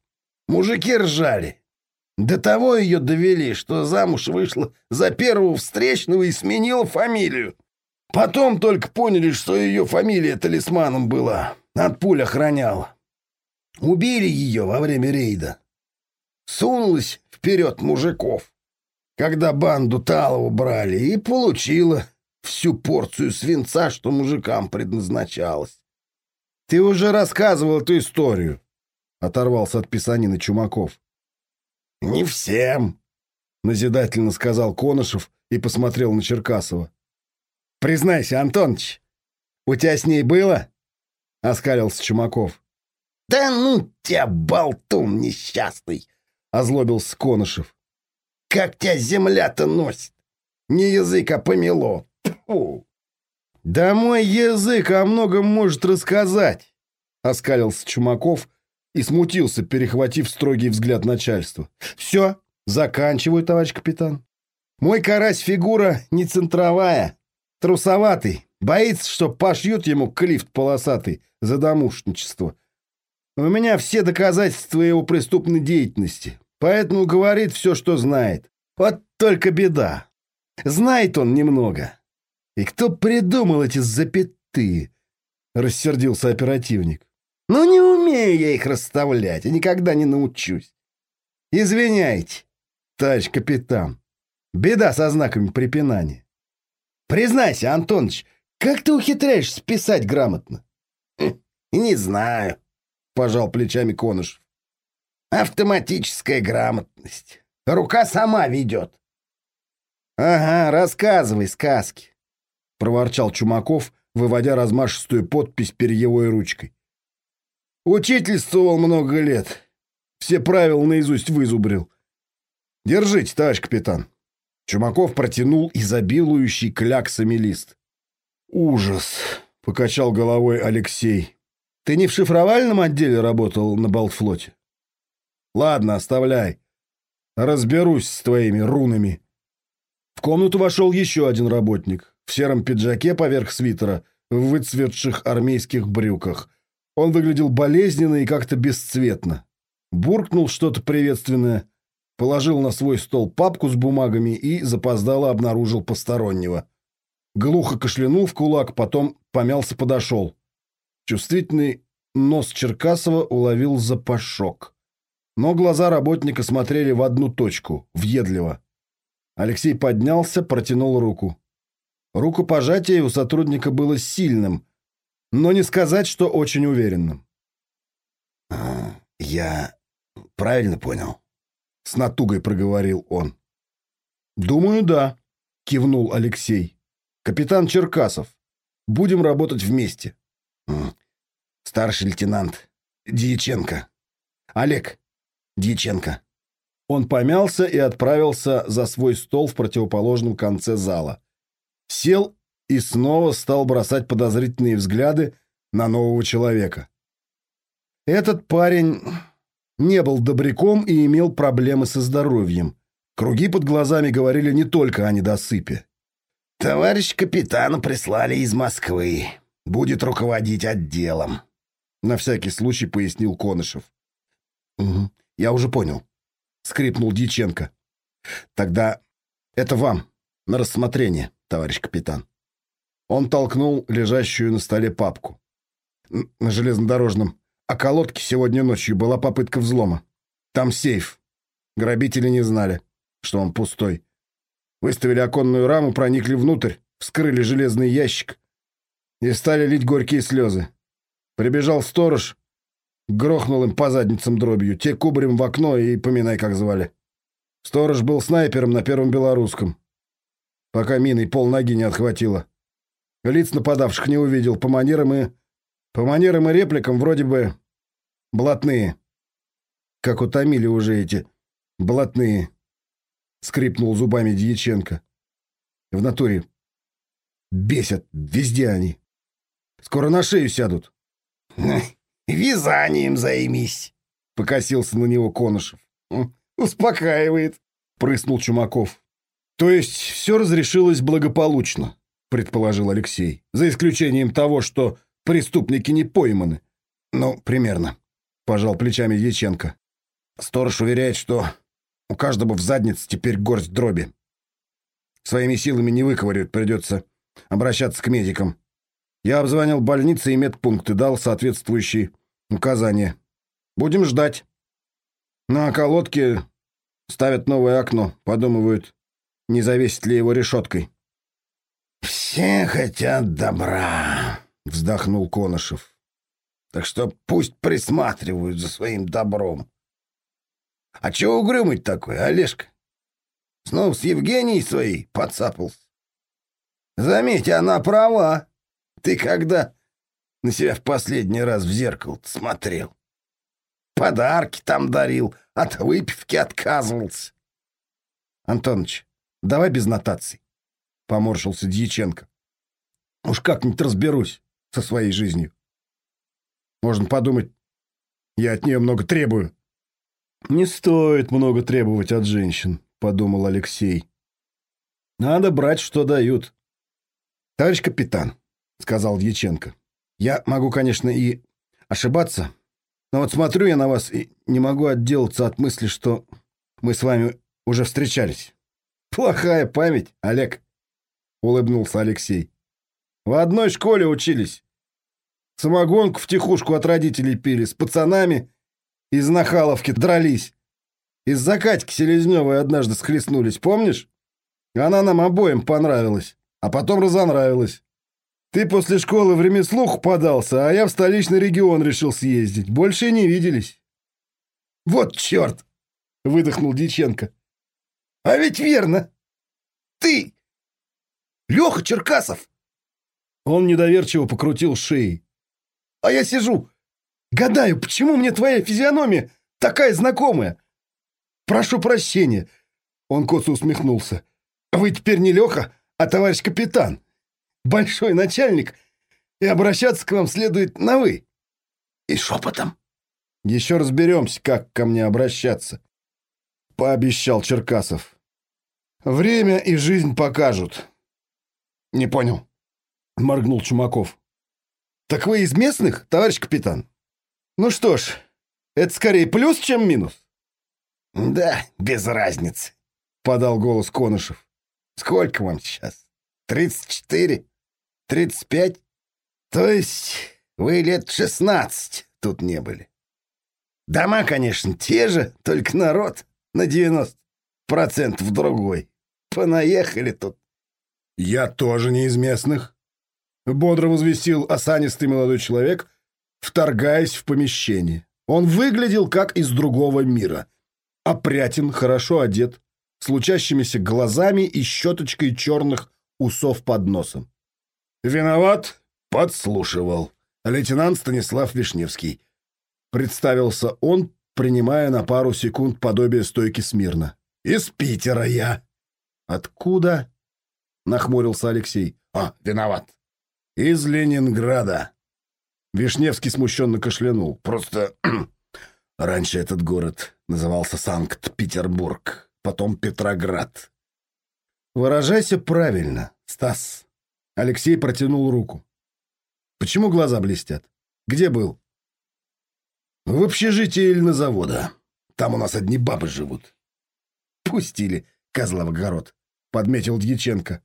Мужики ржали. До того ее довели, что замуж вышла за первого встречного и сменила фамилию. Потом только поняли, что ее фамилия талисманом была. От пуль охраняла. Убили ее во время рейда сунулась вперед мужиков, когда банду Талову брали, и получила всю порцию свинца, что мужикам предназначалось. — Ты уже рассказывал эту историю, — оторвался от писанины Чумаков. — Не всем, — назидательно сказал Конышев и посмотрел на Черкасова. — Признайся, Антоныч, у тебя с ней было? — оскалился Чумаков. — Да ну тебя, болтун несчастный! озлобился Конышев. «Как тебя земля-то носит? Не язык, а помело. Фу. «Да мой язык о многом может рассказать», — оскалился Чумаков и смутился, перехватив строгий взгляд начальства. «Все, заканчиваю, товарищ капитан. Мой карась фигура не центровая, трусоватый, боится, что пошьют ему клифт полосатый за домушничество. У меня все доказательства его преступной деятельности. Поэтому говорит все, что знает. Вот только беда. Знает он немного. И кто придумал эти запятые? Рассердился оперативник. Ну, не умею я их расставлять и никогда не научусь. Извиняйте, товарищ капитан. Беда со знаками препинания. Признайся, Антоныч, как ты ухитряешься писать грамотно? Не знаю, пожал плечами Конышев. Автоматическая грамотность. Рука сама ведет. — Ага, рассказывай сказки, — проворчал Чумаков, выводя размашистую подпись перьевой ручкой. Учительствовал много лет. Все правила наизусть вызубрил. Держите, товарищ капитан. Чумаков протянул изобилующий кляксами лист. Ужас, — покачал головой Алексей. Ты не в шифровальном отделе работал на Балтфлоте? Ладно, оставляй. Разберусь с твоими рунами. В комнату вошел еще один работник. В сером пиджаке поверх свитера, в выцветших армейских брюках. Он выглядел болезненно и как-то бесцветно. Буркнул что-то приветственное, положил на свой стол папку с бумагами и запоздало обнаружил постороннего. Глухо кашлянул в кулак, потом помялся, подошел. Чувствительный нос Черкасова уловил запашок. Но глаза работника смотрели в одну точку, въедливо. Алексей поднялся, протянул руку. Рукопожатие у сотрудника было сильным, но не сказать, что очень уверенным. А, «Я правильно понял?» — с натугой проговорил он. «Думаю, да», — кивнул Алексей. «Капитан Черкасов. Будем работать вместе». «Старший лейтенант Дьяченко. Олег, Дьяченко. Он помялся и отправился за свой стол в противоположном конце зала. Сел и снова стал бросать подозрительные взгляды на нового человека. Этот парень не был добряком и имел проблемы со здоровьем. Круги под глазами говорили не только о недосыпе. «Товарищ капитана прислали из Москвы. Будет руководить отделом», — на всякий случай пояснил Конышев. «Угу. Я уже понял. Скрипнул Дьяченко. Тогда это вам на рассмотрение, товарищ капитан. Он толкнул лежащую на столе папку. На железнодорожном околотке сегодня ночью была попытка взлома. Там сейф. Грабители не знали, что он пустой. Выставили оконную раму, проникли внутрь, вскрыли железный ящик и стали лить горькие слезы. Прибежал сторож, грохнул им по задницам дробью. Те кубарем в окно и поминай, как звали. Сторож был снайпером на первом белорусском. Пока миной пол ноги не отхватило. Лиц нападавших не увидел. По манерам и... По манерам и репликам вроде бы блатные. Как утомили уже эти блатные. Скрипнул зубами Дьяченко. В натуре. Бесят. Везде они. Скоро на шею сядут. «Вязанием займись», — покосился на него Конышев. «Успокаивает», — прыснул Чумаков. «То есть все разрешилось благополучно», — предположил Алексей, «за исключением того, что преступники не пойманы». «Ну, примерно», — пожал плечами Дьяченко. «Сторож уверяет, что у каждого в заднице теперь горсть дроби. Своими силами не выковырят, придется обращаться к медикам. Я обзвонил больницы и медпункты, дал соответствующие указания. Будем ждать. На околотке ставят новое окно, подумывают, не завесит ли его решеткой. «Все хотят добра», — вздохнул Конышев. «Так что пусть присматривают за своим добром. А чего угрюмый такой, Олежка? Снова с Евгенией своей подцапался. Заметь, она права. Ты когда на себя в последний раз в зеркало смотрел? Подарки там дарил, от выпивки отказывался. Антоныч, давай без нотаций. Поморщился Дьяченко. Уж как-нибудь разберусь со своей жизнью. Можно подумать, я от нее много требую. Не стоит много требовать от женщин, подумал Алексей. Надо брать, что дают. Товарищ капитан, сказал Дьяченко. «Я могу, конечно, и ошибаться, но вот смотрю я на вас и не могу отделаться от мысли, что мы с вами уже встречались». «Плохая память, Олег», — улыбнулся Алексей. «В одной школе учились. Самогонку в тихушку от родителей пили, с пацанами из Нахаловки дрались. Из-за Катьки Селезневой однажды схлестнулись, помнишь? Она нам обоим понравилась, а потом разонравилась. Ты после школы в ремеслух подался, а я в столичный регион решил съездить. Больше не виделись. Вот черт! Выдохнул Диченко. А ведь верно. Ты! Леха Черкасов! Он недоверчиво покрутил шеей. А я сижу, гадаю, почему мне твоя физиономия такая знакомая? Прошу прощения. Он косо усмехнулся. Вы теперь не Леха, а товарищ капитан большой начальник, и обращаться к вам следует на «вы». И шепотом. Еще разберемся, как ко мне обращаться, — пообещал Черкасов. Время и жизнь покажут. Не понял, — моргнул Чумаков. Так вы из местных, товарищ капитан? Ну что ж, это скорее плюс, чем минус. Да, без разницы, — подал голос Конышев. Сколько вам сейчас? Тридцать четыре? Тридцать пять? То есть вы лет шестнадцать тут не были. Дома, конечно, те же, только народ на девяносто процентов другой. Понаехали тут. Я тоже не из местных. Бодро возвестил осанистый молодой человек, вторгаясь в помещение. Он выглядел как из другого мира. Опрятен, хорошо одет, с лучащимися глазами и щеточкой черных усов под носом. «Виноват, подслушивал. Лейтенант Станислав Вишневский». Представился он, принимая на пару секунд подобие стойки смирно. «Из Питера я». «Откуда?» — нахмурился Алексей. «А, виноват. Из Ленинграда». Вишневский смущенно кашлянул. «Просто раньше этот город назывался Санкт-Петербург, потом Петроград». «Выражайся правильно, Стас», Алексей протянул руку. «Почему глаза блестят? Где был?» «В общежитии или на завода. Там у нас одни бабы живут». «Пустили, козла в огород», — подметил Дьяченко.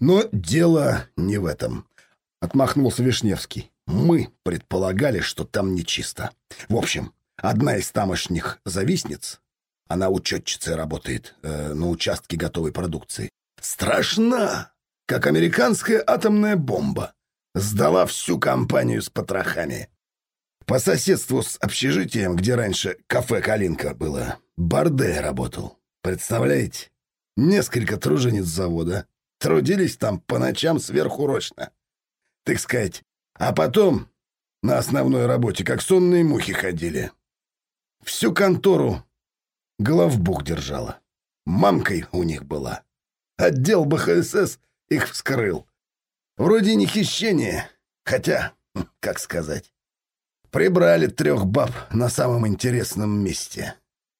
«Но дело не в этом», — отмахнулся Вишневский. «Мы предполагали, что там нечисто. В общем, одна из тамошних завистниц Она учетчицей работает э, на участке готовой продукции. Страшна, как американская атомная бомба. Сдала всю компанию с потрохами. По соседству с общежитием, где раньше кафе «Калинка» было, бордель работал. Представляете? Несколько тружениц завода. Трудились там по ночам сверхурочно. Так сказать. А потом на основной работе как сонные мухи ходили. Всю контору головбух держала. Мамкой у них была. Отдел БХСС их вскрыл. Вроде не хищение, хотя, как сказать. Прибрали трех баб на самом интересном месте.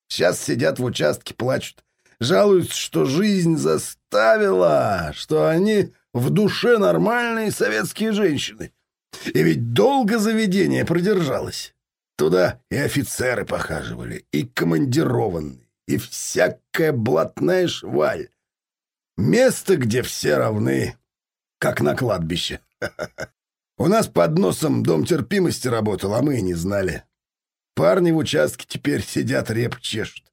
Сейчас сидят в участке, плачут. Жалуются, что жизнь заставила, что они в душе нормальные советские женщины. И ведь долго заведение продержалось. Туда и офицеры похаживали, и командированные, и всякая блатная шваль. Место, где все равны, как на кладбище. У нас под носом дом терпимости работал, а мы и не знали. Парни в участке теперь сидят, реп чешут.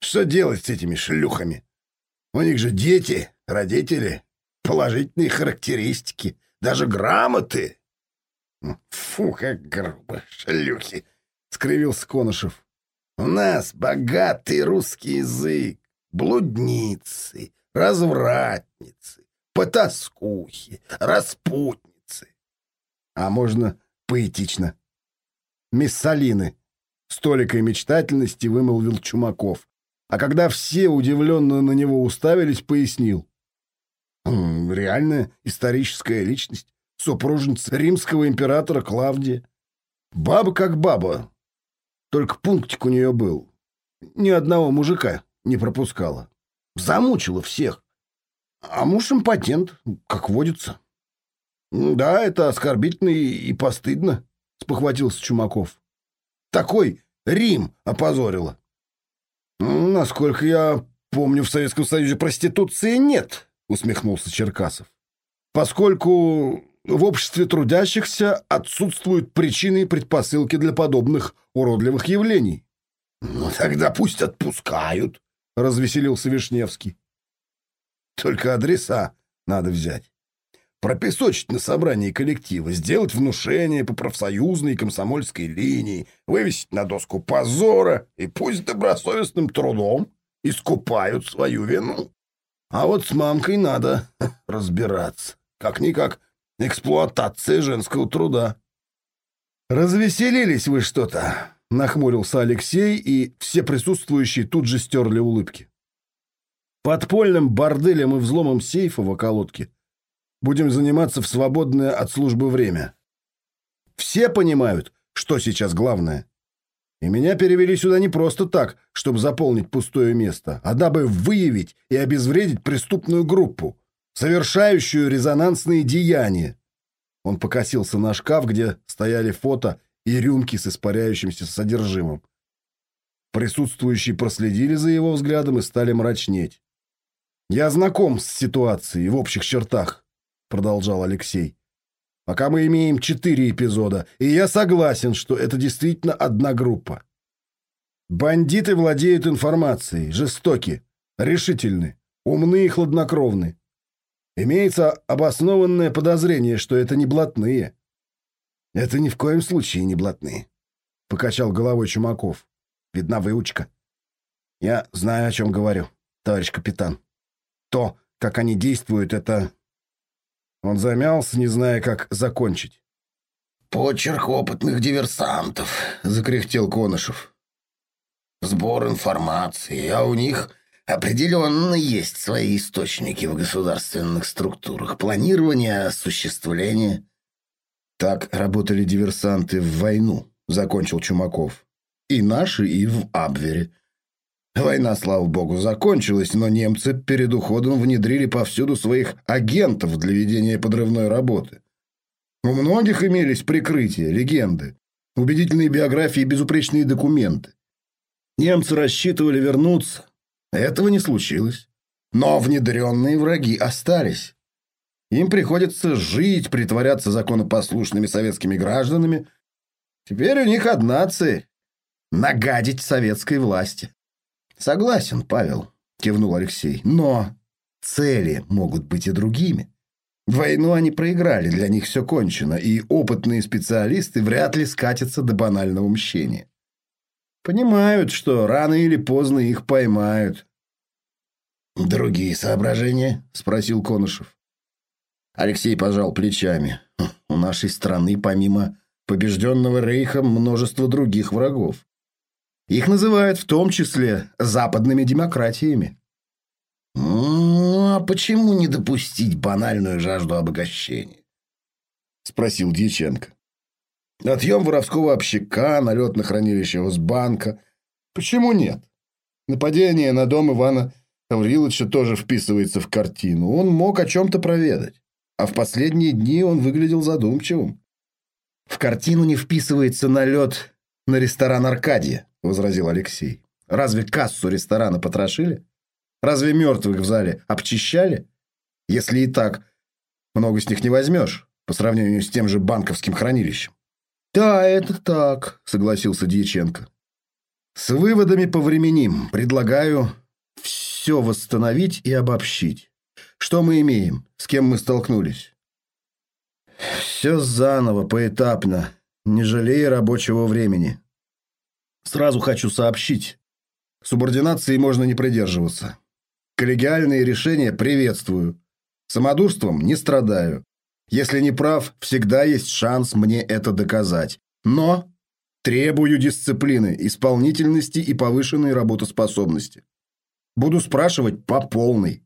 Что делать с этими шлюхами? У них же дети, родители, положительные характеристики, даже грамоты. Фу, как грубо, шлюхи, — скривился Конышев. У нас богатый русский язык, блудницы, развратницы, потаскухи, распутницы а можно поэтично. «Миссалины», — столикой мечтательности вымолвил Чумаков. А когда все удивленно на него уставились, пояснил. «Реальная историческая личность, супружница римского императора Клавдия. Баба как баба, только пунктик у нее был. Ни одного мужика не пропускала. Замучила всех. А муж импотент, как водится». «Да, это оскорбительно и постыдно», — спохватился Чумаков. «Такой Рим опозорила». «Насколько я помню, в Советском Союзе проституции нет», — усмехнулся Черкасов. «Поскольку в обществе трудящихся отсутствуют причины и предпосылки для подобных уродливых явлений». «Ну тогда пусть отпускают», — развеселился Вишневский. «Только адреса надо взять» пропесочить на собрании коллектива, сделать внушение по профсоюзной и комсомольской линии, вывесить на доску позора и пусть добросовестным трудом искупают свою вину. А вот с мамкой надо разбираться. Как-никак эксплуатация женского труда. «Развеселились вы что-то», — нахмурился Алексей, и все присутствующие тут же стерли улыбки. Подпольным борделем и взломом сейфа в околотке — Будем заниматься в свободное от службы время. Все понимают, что сейчас главное. И меня перевели сюда не просто так, чтобы заполнить пустое место, а дабы выявить и обезвредить преступную группу, совершающую резонансные деяния. Он покосился на шкаф, где стояли фото и рюмки с испаряющимся содержимым. Присутствующие проследили за его взглядом и стали мрачнеть. Я знаком с ситуацией в общих чертах. — продолжал Алексей. «Пока мы имеем четыре эпизода, и я согласен, что это действительно одна группа. Бандиты владеют информацией, жестоки, решительны, умны и хладнокровны. Имеется обоснованное подозрение, что это не блатные». «Это ни в коем случае не блатные», — покачал головой Чумаков. «Видна выучка». «Я знаю, о чем говорю, товарищ капитан. То, как они действуют, это он замялся, не зная, как закончить. «Почерк опытных диверсантов», — закряхтел Конышев. «Сбор информации, а у них определенно есть свои источники в государственных структурах. Планирование, осуществление». «Так работали диверсанты в войну», — закончил Чумаков. «И наши, и в Абвере. Война, слава богу, закончилась, но немцы перед уходом внедрили повсюду своих агентов для ведения подрывной работы. У многих имелись прикрытия, легенды, убедительные биографии и безупречные документы. Немцы рассчитывали вернуться. Этого не случилось. Но внедренные враги остались. Им приходится жить, притворяться законопослушными советскими гражданами. Теперь у них одна цель — нагадить советской власти. Согласен, Павел, кивнул Алексей. Но цели могут быть и другими. Войну они проиграли, для них все кончено, и опытные специалисты вряд ли скатятся до банального мщения. Понимают, что рано или поздно их поймают. «Другие соображения?» – спросил Конышев. Алексей пожал плечами. «У нашей страны, помимо побежденного Рейха, множество других врагов. Их называют в том числе западными демократиями. «Ну, а почему не допустить банальную жажду обогащения?» — спросил Дьяченко. «Отъем воровского общака, налет на хранилище Госбанка. Почему нет? Нападение на дом Ивана Гавриловича тоже вписывается в картину. Он мог о чем-то проведать, а в последние дни он выглядел задумчивым». «В картину не вписывается налет на ресторан «Аркадия», — возразил Алексей. «Разве кассу ресторана потрошили?» Разве мертвых в зале обчищали? Если и так, много с них не возьмешь по сравнению с тем же банковским хранилищем. «Да, это так», — согласился Дьяченко. «С выводами повременим. Предлагаю все восстановить и обобщить. Что мы имеем? С кем мы столкнулись?» «Все заново, поэтапно, не жалея рабочего времени. Сразу хочу сообщить. Субординации можно не придерживаться. Коллегиальные решения приветствую. Самодурством не страдаю. Если не прав, всегда есть шанс мне это доказать. Но требую дисциплины, исполнительности и повышенной работоспособности. Буду спрашивать по полной.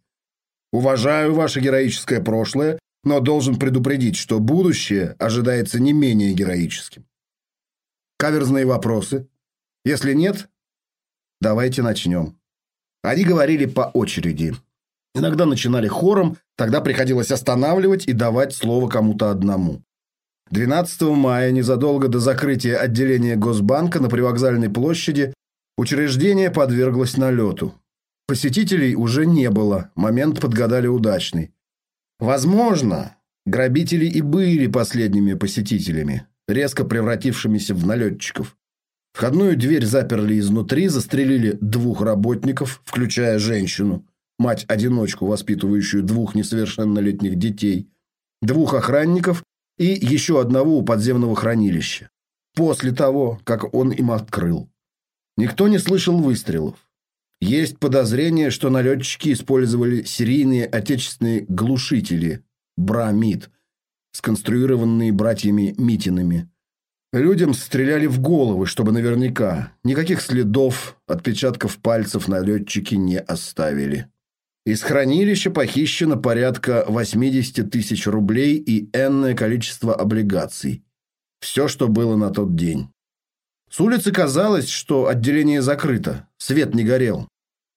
Уважаю ваше героическое прошлое, но должен предупредить, что будущее ожидается не менее героическим. Каверзные вопросы? Если нет, давайте начнем. Они говорили по очереди. Иногда начинали хором, тогда приходилось останавливать и давать слово кому-то одному. 12 мая, незадолго до закрытия отделения Госбанка на привокзальной площади, учреждение подверглось налету. Посетителей уже не было, момент подгадали удачный. Возможно, грабители и были последними посетителями, резко превратившимися в налетчиков. Входную дверь заперли изнутри, застрелили двух работников, включая женщину, мать-одиночку, воспитывающую двух несовершеннолетних детей, двух охранников и еще одного у подземного хранилища. После того, как он им открыл. Никто не слышал выстрелов. Есть подозрение, что налетчики использовали серийные отечественные глушители «Бра-МИД», сконструированные братьями Митинами. Людям стреляли в головы, чтобы наверняка. Никаких следов, отпечатков пальцев налетчики не оставили. Из хранилища похищено порядка 80 тысяч рублей и энное количество облигаций. Все, что было на тот день. С улицы казалось, что отделение закрыто, свет не горел.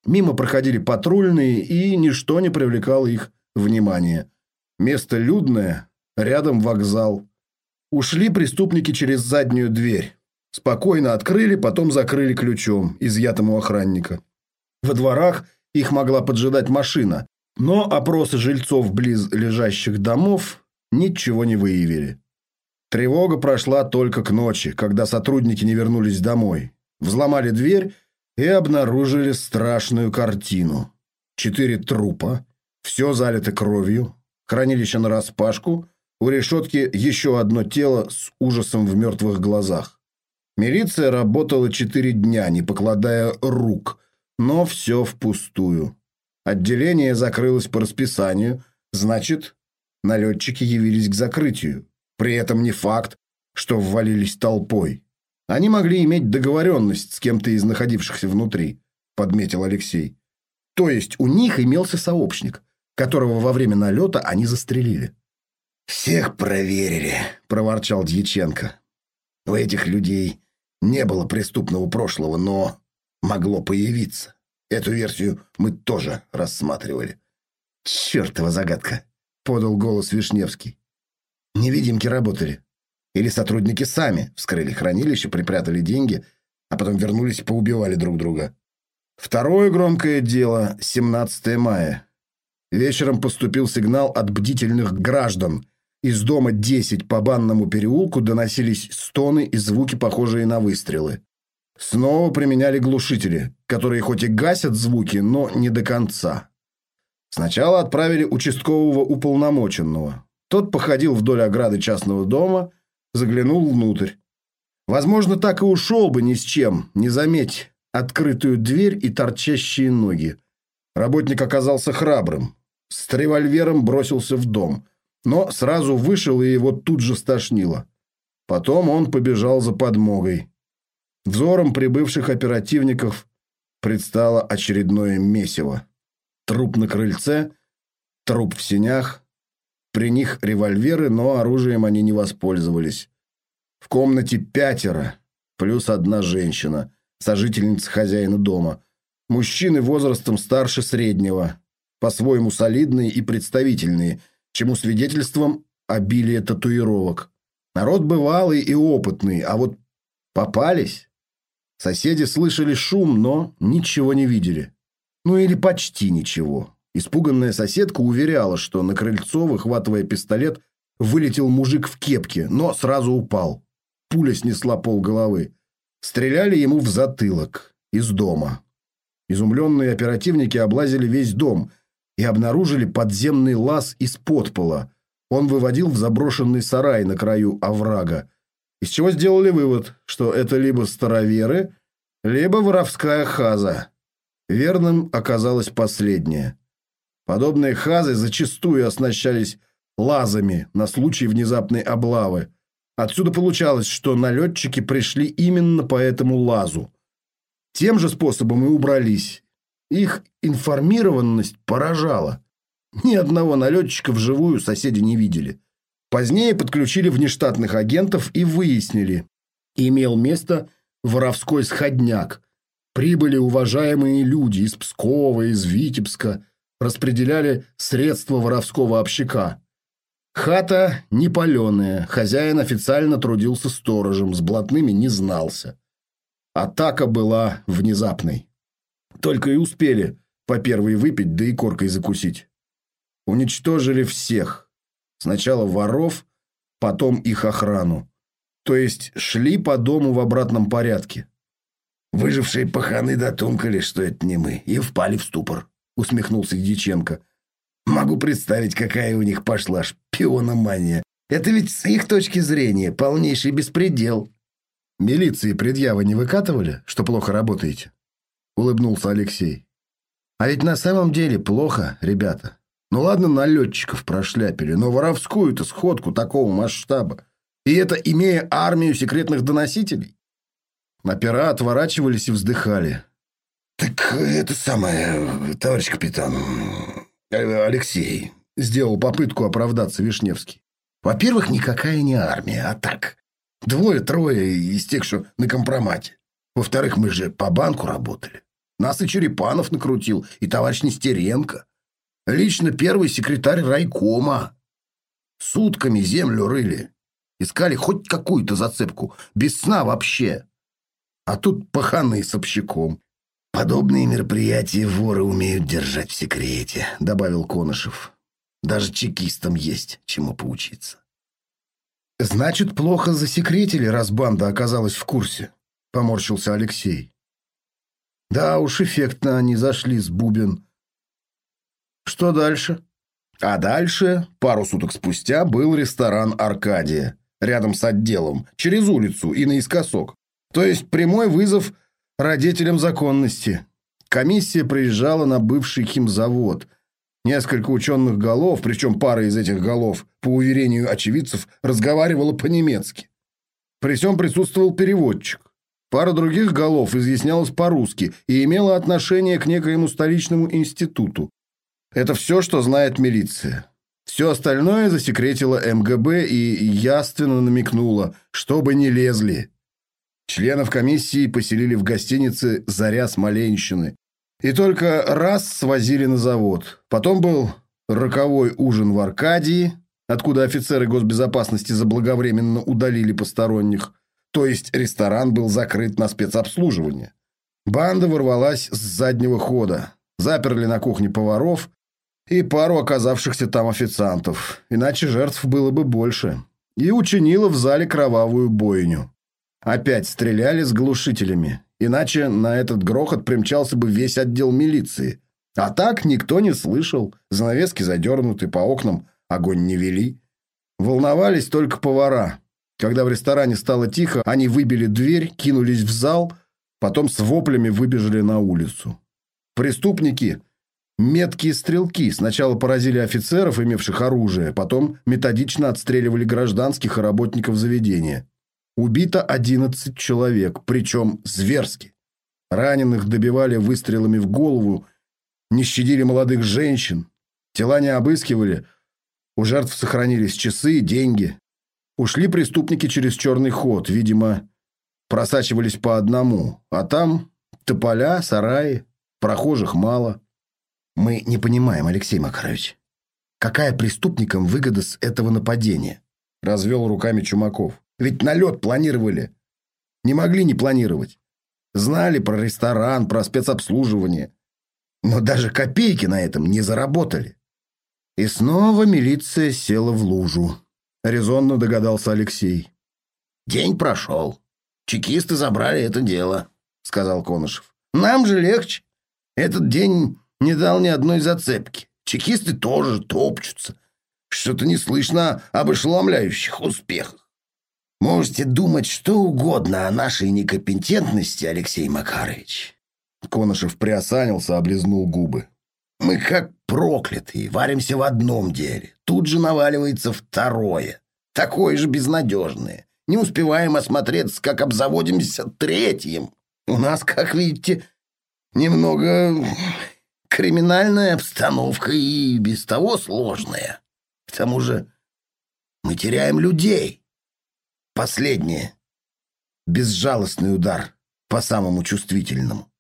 Мимо проходили патрульные, и ничто не привлекало их внимания. Место людное, рядом вокзал. Ушли преступники через заднюю дверь. Спокойно открыли, потом закрыли ключом, изъятым у охранника. Во дворах их могла поджидать машина, но опросы жильцов близ лежащих домов ничего не выявили. Тревога прошла только к ночи, когда сотрудники не вернулись домой. Взломали дверь и обнаружили страшную картину. Четыре трупа, все залито кровью, хранилище нараспашку, у решетки еще одно тело с ужасом в мертвых глазах. Милиция работала четыре дня, не покладая рук, но все впустую. Отделение закрылось по расписанию, значит, налетчики явились к закрытию. При этом не факт, что ввалились толпой. Они могли иметь договоренность с кем-то из находившихся внутри, подметил Алексей. То есть у них имелся сообщник, которого во время налета они застрелили. «Всех проверили», – проворчал Дьяченко. «У этих людей не было преступного прошлого, но могло появиться. Эту версию мы тоже рассматривали». «Чертова загадка», – подал голос Вишневский. «Невидимки работали. Или сотрудники сами вскрыли хранилище, припрятали деньги, а потом вернулись и поубивали друг друга». Второе громкое дело – 17 мая. Вечером поступил сигнал от бдительных граждан – из дома 10 по банному переулку доносились стоны и звуки, похожие на выстрелы. Снова применяли глушители, которые хоть и гасят звуки, но не до конца. Сначала отправили участкового уполномоченного. Тот походил вдоль ограды частного дома, заглянул внутрь. Возможно, так и ушел бы ни с чем, не заметь открытую дверь и торчащие ноги. Работник оказался храбрым. С револьвером бросился в дом, но сразу вышел и его тут же стошнило. Потом он побежал за подмогой. Взором прибывших оперативников предстало очередное месиво. Труп на крыльце, труп в сенях. При них револьверы, но оружием они не воспользовались. В комнате пятеро, плюс одна женщина, сожительница хозяина дома. Мужчины возрастом старше среднего, по-своему солидные и представительные, чему свидетельством обилие татуировок. Народ бывалый и опытный, а вот попались. Соседи слышали шум, но ничего не видели. Ну или почти ничего. Испуганная соседка уверяла, что на крыльцо, выхватывая пистолет, вылетел мужик в кепке, но сразу упал. Пуля снесла пол головы. Стреляли ему в затылок. Из дома. Изумленные оперативники облазили весь дом и обнаружили подземный лаз из подпола. Он выводил в заброшенный сарай на краю оврага. Из чего сделали вывод, что это либо староверы, либо воровская хаза. Верным оказалось последнее. Подобные хазы зачастую оснащались лазами на случай внезапной облавы. Отсюда получалось, что налетчики пришли именно по этому лазу. Тем же способом и убрались. Их информированность поражала. Ни одного налетчика вживую соседи не видели. Позднее подключили внештатных агентов и выяснили. Имел место воровской сходняк. Прибыли уважаемые люди из Пскова, из Витебска, распределяли средства воровского общака. Хата не паленая, хозяин официально трудился сторожем, с блатными не знался. Атака была внезапной. Только и успели по первой выпить, да и коркой закусить. Уничтожили всех. Сначала воров, потом их охрану. То есть шли по дому в обратном порядке. Выжившие паханы дотумкали, что это не мы, и впали в ступор, усмехнулся Дьяченко. Могу представить, какая у них пошла шпиономания. Это ведь с их точки зрения полнейший беспредел. Милиции предъявы не выкатывали, что плохо работаете? Улыбнулся Алексей. А ведь на самом деле плохо, ребята. Ну ладно, налетчиков прошляпили, но воровскую-то сходку такого масштаба. И это имея армию секретных доносителей. Опера отворачивались и вздыхали. «Так это самое, товарищ капитан, э, Алексей», сделал попытку оправдаться Вишневский. «Во-первых, никакая не армия, а так. Двое-трое из тех, что на компромате. Во-вторых, мы же по банку работали. Нас и Черепанов накрутил, и товарищ Нестеренко. Лично первый секретарь райкома. Сутками землю рыли. Искали хоть какую-то зацепку. Без сна вообще. А тут паханы с общаком. Подобные мероприятия воры умеют держать в секрете, добавил Конышев. Даже чекистам есть чему поучиться. Значит, плохо засекретили, раз банда оказалась в курсе, поморщился Алексей. Да уж, эффектно они зашли с бубен что дальше? А дальше, пару суток спустя, был ресторан «Аркадия», рядом с отделом, через улицу и наискосок. То есть прямой вызов родителям законности. Комиссия приезжала на бывший химзавод. Несколько ученых голов, причем пара из этих голов, по уверению очевидцев, разговаривала по-немецки. При всем присутствовал переводчик. Пара других голов изъяснялась по-русски и имела отношение к некоему столичному институту. Это все, что знает милиция. Все остальное засекретила МГБ и яственно намекнула, чтобы не лезли. Членов комиссии поселили в гостинице «Заря Смоленщины». И только раз свозили на завод. Потом был роковой ужин в Аркадии, откуда офицеры госбезопасности заблаговременно удалили посторонних. То есть ресторан был закрыт на спецобслуживание. Банда ворвалась с заднего хода. Заперли на кухне поваров, и пару оказавшихся там официантов, иначе жертв было бы больше, и учинила в зале кровавую бойню. Опять стреляли с глушителями, иначе на этот грохот примчался бы весь отдел милиции. А так никто не слышал, занавески задернуты, по окнам огонь не вели. Волновались только повара. Когда в ресторане стало тихо, они выбили дверь, кинулись в зал, потом с воплями выбежали на улицу. Преступники, меткие стрелки, сначала поразили офицеров, имевших оружие, потом методично отстреливали гражданских и работников заведения. Убито 11 человек, причем зверски. Раненых добивали выстрелами в голову, не щадили молодых женщин, тела не обыскивали, у жертв сохранились часы, деньги. Ушли преступники через черный ход, видимо, просачивались по одному, а там тополя, сараи, прохожих мало. Мы не понимаем, Алексей Макарович, какая преступникам выгода с этого нападения? Развел руками Чумаков. Ведь налет планировали. Не могли не планировать. Знали про ресторан, про спецобслуживание. Но даже копейки на этом не заработали. И снова милиция села в лужу. Резонно догадался Алексей. День прошел. Чекисты забрали это дело, сказал Конышев. Нам же легче. Этот день не дал ни одной зацепки. Чекисты тоже топчутся. Что-то не слышно об ошеломляющих успехах. Можете думать что угодно о нашей некомпетентности, Алексей Макарович. Конышев приосанился, облизнул губы. Мы как проклятые, варимся в одном деле. Тут же наваливается второе, такое же безнадежное. Не успеваем осмотреться, как обзаводимся третьим. У нас, как видите, немного криминальная обстановка и без того сложная. К тому же мы теряем людей. Последнее. Безжалостный удар по самому чувствительному.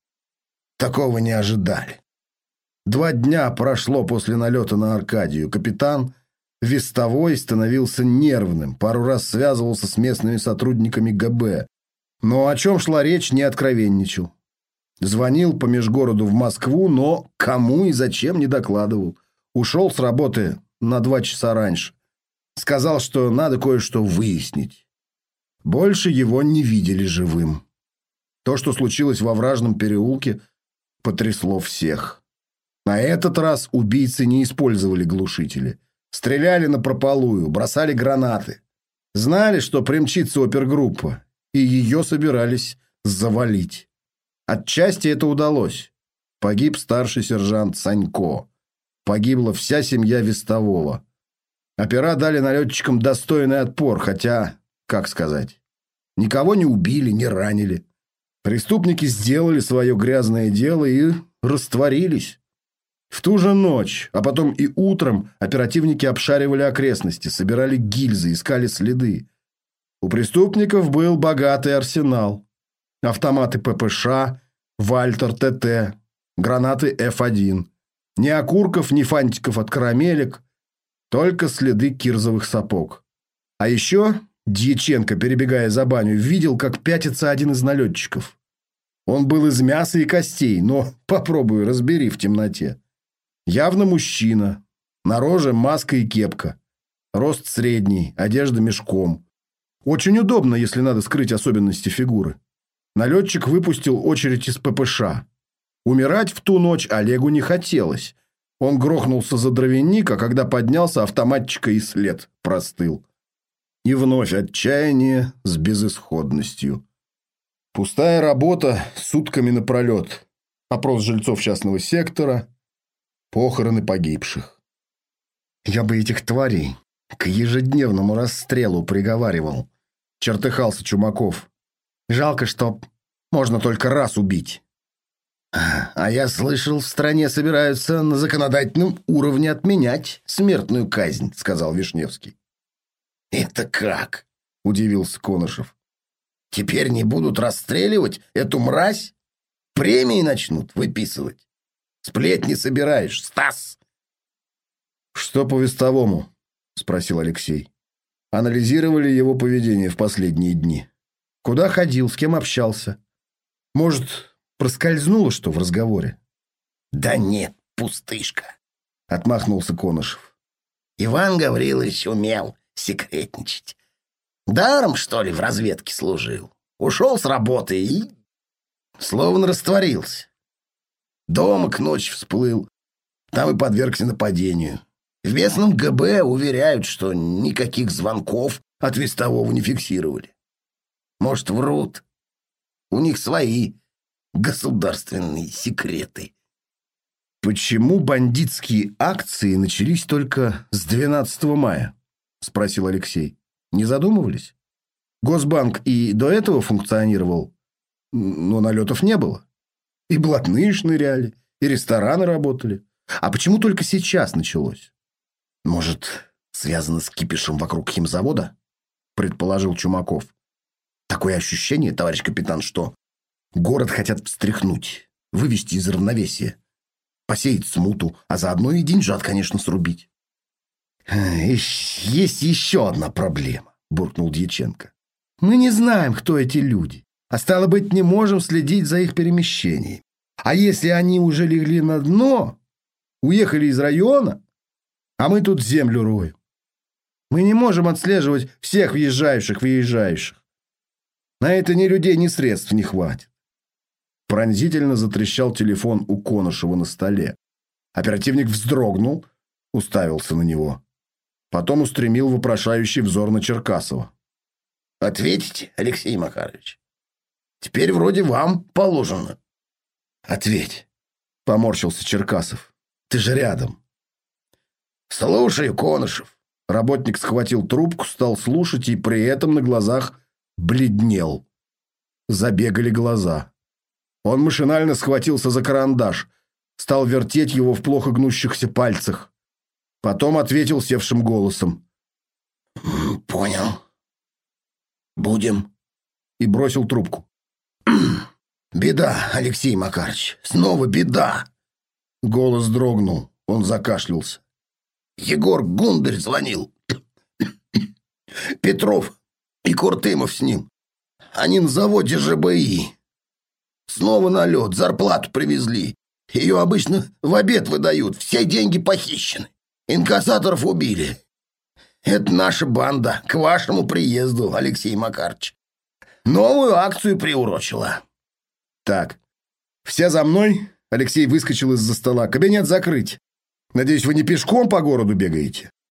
Такого не ожидали. Два дня прошло после налета на Аркадию. Капитан Вестовой становился нервным, пару раз связывался с местными сотрудниками ГБ. Но о чем шла речь, не откровенничал. Звонил по межгороду в Москву, но кому и зачем не докладывал. Ушел с работы на два часа раньше. Сказал, что надо кое-что выяснить. Больше его не видели живым. То, что случилось во вражном переулке, потрясло всех. На этот раз убийцы не использовали глушители. Стреляли на прополую, бросали гранаты. Знали, что примчится опергруппа, и ее собирались завалить. Отчасти это удалось. Погиб старший сержант Санько. Погибла вся семья Вестового. Опера дали налетчикам достойный отпор, хотя, как сказать, никого не убили, не ранили. Преступники сделали свое грязное дело и растворились. В ту же ночь, а потом и утром оперативники обшаривали окрестности, собирали гильзы, искали следы. У преступников был богатый арсенал. Автоматы ППШ, Вальтер ТТ, гранаты F1. Ни окурков, ни фантиков от карамелек, только следы кирзовых сапог. А еще Дьяченко, перебегая за баню, видел, как пятится один из налетчиков. Он был из мяса и костей, но попробуй разбери в темноте. Явно мужчина. На роже маска и кепка. Рост средний, одежда мешком. Очень удобно, если надо скрыть особенности фигуры. Налетчик выпустил очередь из ППШ. Умирать в ту ночь Олегу не хотелось. Он грохнулся за дровяник, а когда поднялся, автоматчика и след простыл. И вновь отчаяние с безысходностью. Пустая работа сутками напролет. Опрос жильцов частного сектора. Похороны погибших. Я бы этих тварей к ежедневному расстрелу приговаривал. Чертыхался Чумаков. Жалко, что можно только раз убить. А я слышал, в стране собираются на законодательном уровне отменять смертную казнь, сказал Вишневский. Это как? Удивился Конышев. Теперь не будут расстреливать эту мразь? Премии начнут выписывать. Сплетни собираешь, Стас. Что по вестовому? Спросил Алексей. Анализировали его поведение в последние дни. Куда ходил, с кем общался? Может, проскользнуло что в разговоре? Да нет, пустышка, отмахнулся Конышев. Иван Гаврилович умел секретничать. Даром, что ли, в разведке служил? Ушел с работы и Словно растворился. Дома к ночи всплыл. Там и подвергся нападению. В местном ГБ уверяют, что никаких звонков от вестового не фиксировали. Может, врут. У них свои государственные секреты. «Почему бандитские акции начались только с 12 мая?» — спросил Алексей. «Не задумывались? Госбанк и до этого функционировал, но налетов не было. И блатные шныряли, и рестораны работали. А почему только сейчас началось?» «Может, связано с кипишем вокруг химзавода?» — предположил Чумаков. «Такое ощущение, товарищ капитан, что город хотят встряхнуть, вывести из равновесия» посеять смуту, а заодно и деньжат, конечно, срубить. «Есть еще одна проблема», — буркнул Дьяченко. «Мы не знаем, кто эти люди, а стало быть, не можем следить за их перемещением. А если они уже легли на дно, уехали из района, а мы тут землю роем, мы не можем отслеживать всех въезжающих-выезжающих. На это ни людей, ни средств не хватит. Пронзительно затрещал телефон у Конышева на столе. Оперативник вздрогнул, уставился на него. Потом устремил вопрошающий взор на Черкасова. «Ответите, Алексей Макарович? Теперь вроде вам положено». «Ответь», — поморщился Черкасов. «Ты же рядом». «Слушаю, Конышев». Работник схватил трубку, стал слушать и при этом на глазах бледнел. Забегали глаза. Он машинально схватился за карандаш, стал вертеть его в плохо гнущихся пальцах. Потом ответил севшим голосом. «Понял. Будем». И бросил трубку. «Беда, Алексей Макарович, снова беда!» Голос дрогнул, он закашлялся. «Егор Гундарь звонил. Петров и Куртымов с ним. Они на заводе ЖБИ. Снова налет, зарплату привезли. Ее обычно в обед выдают, все деньги похищены. Инкассаторов убили. Это наша банда к вашему приезду, Алексей Макарович. Новую акцию приурочила. Так, все за мной? Алексей выскочил из-за стола. Кабинет закрыть. Надеюсь, вы не пешком по городу бегаете?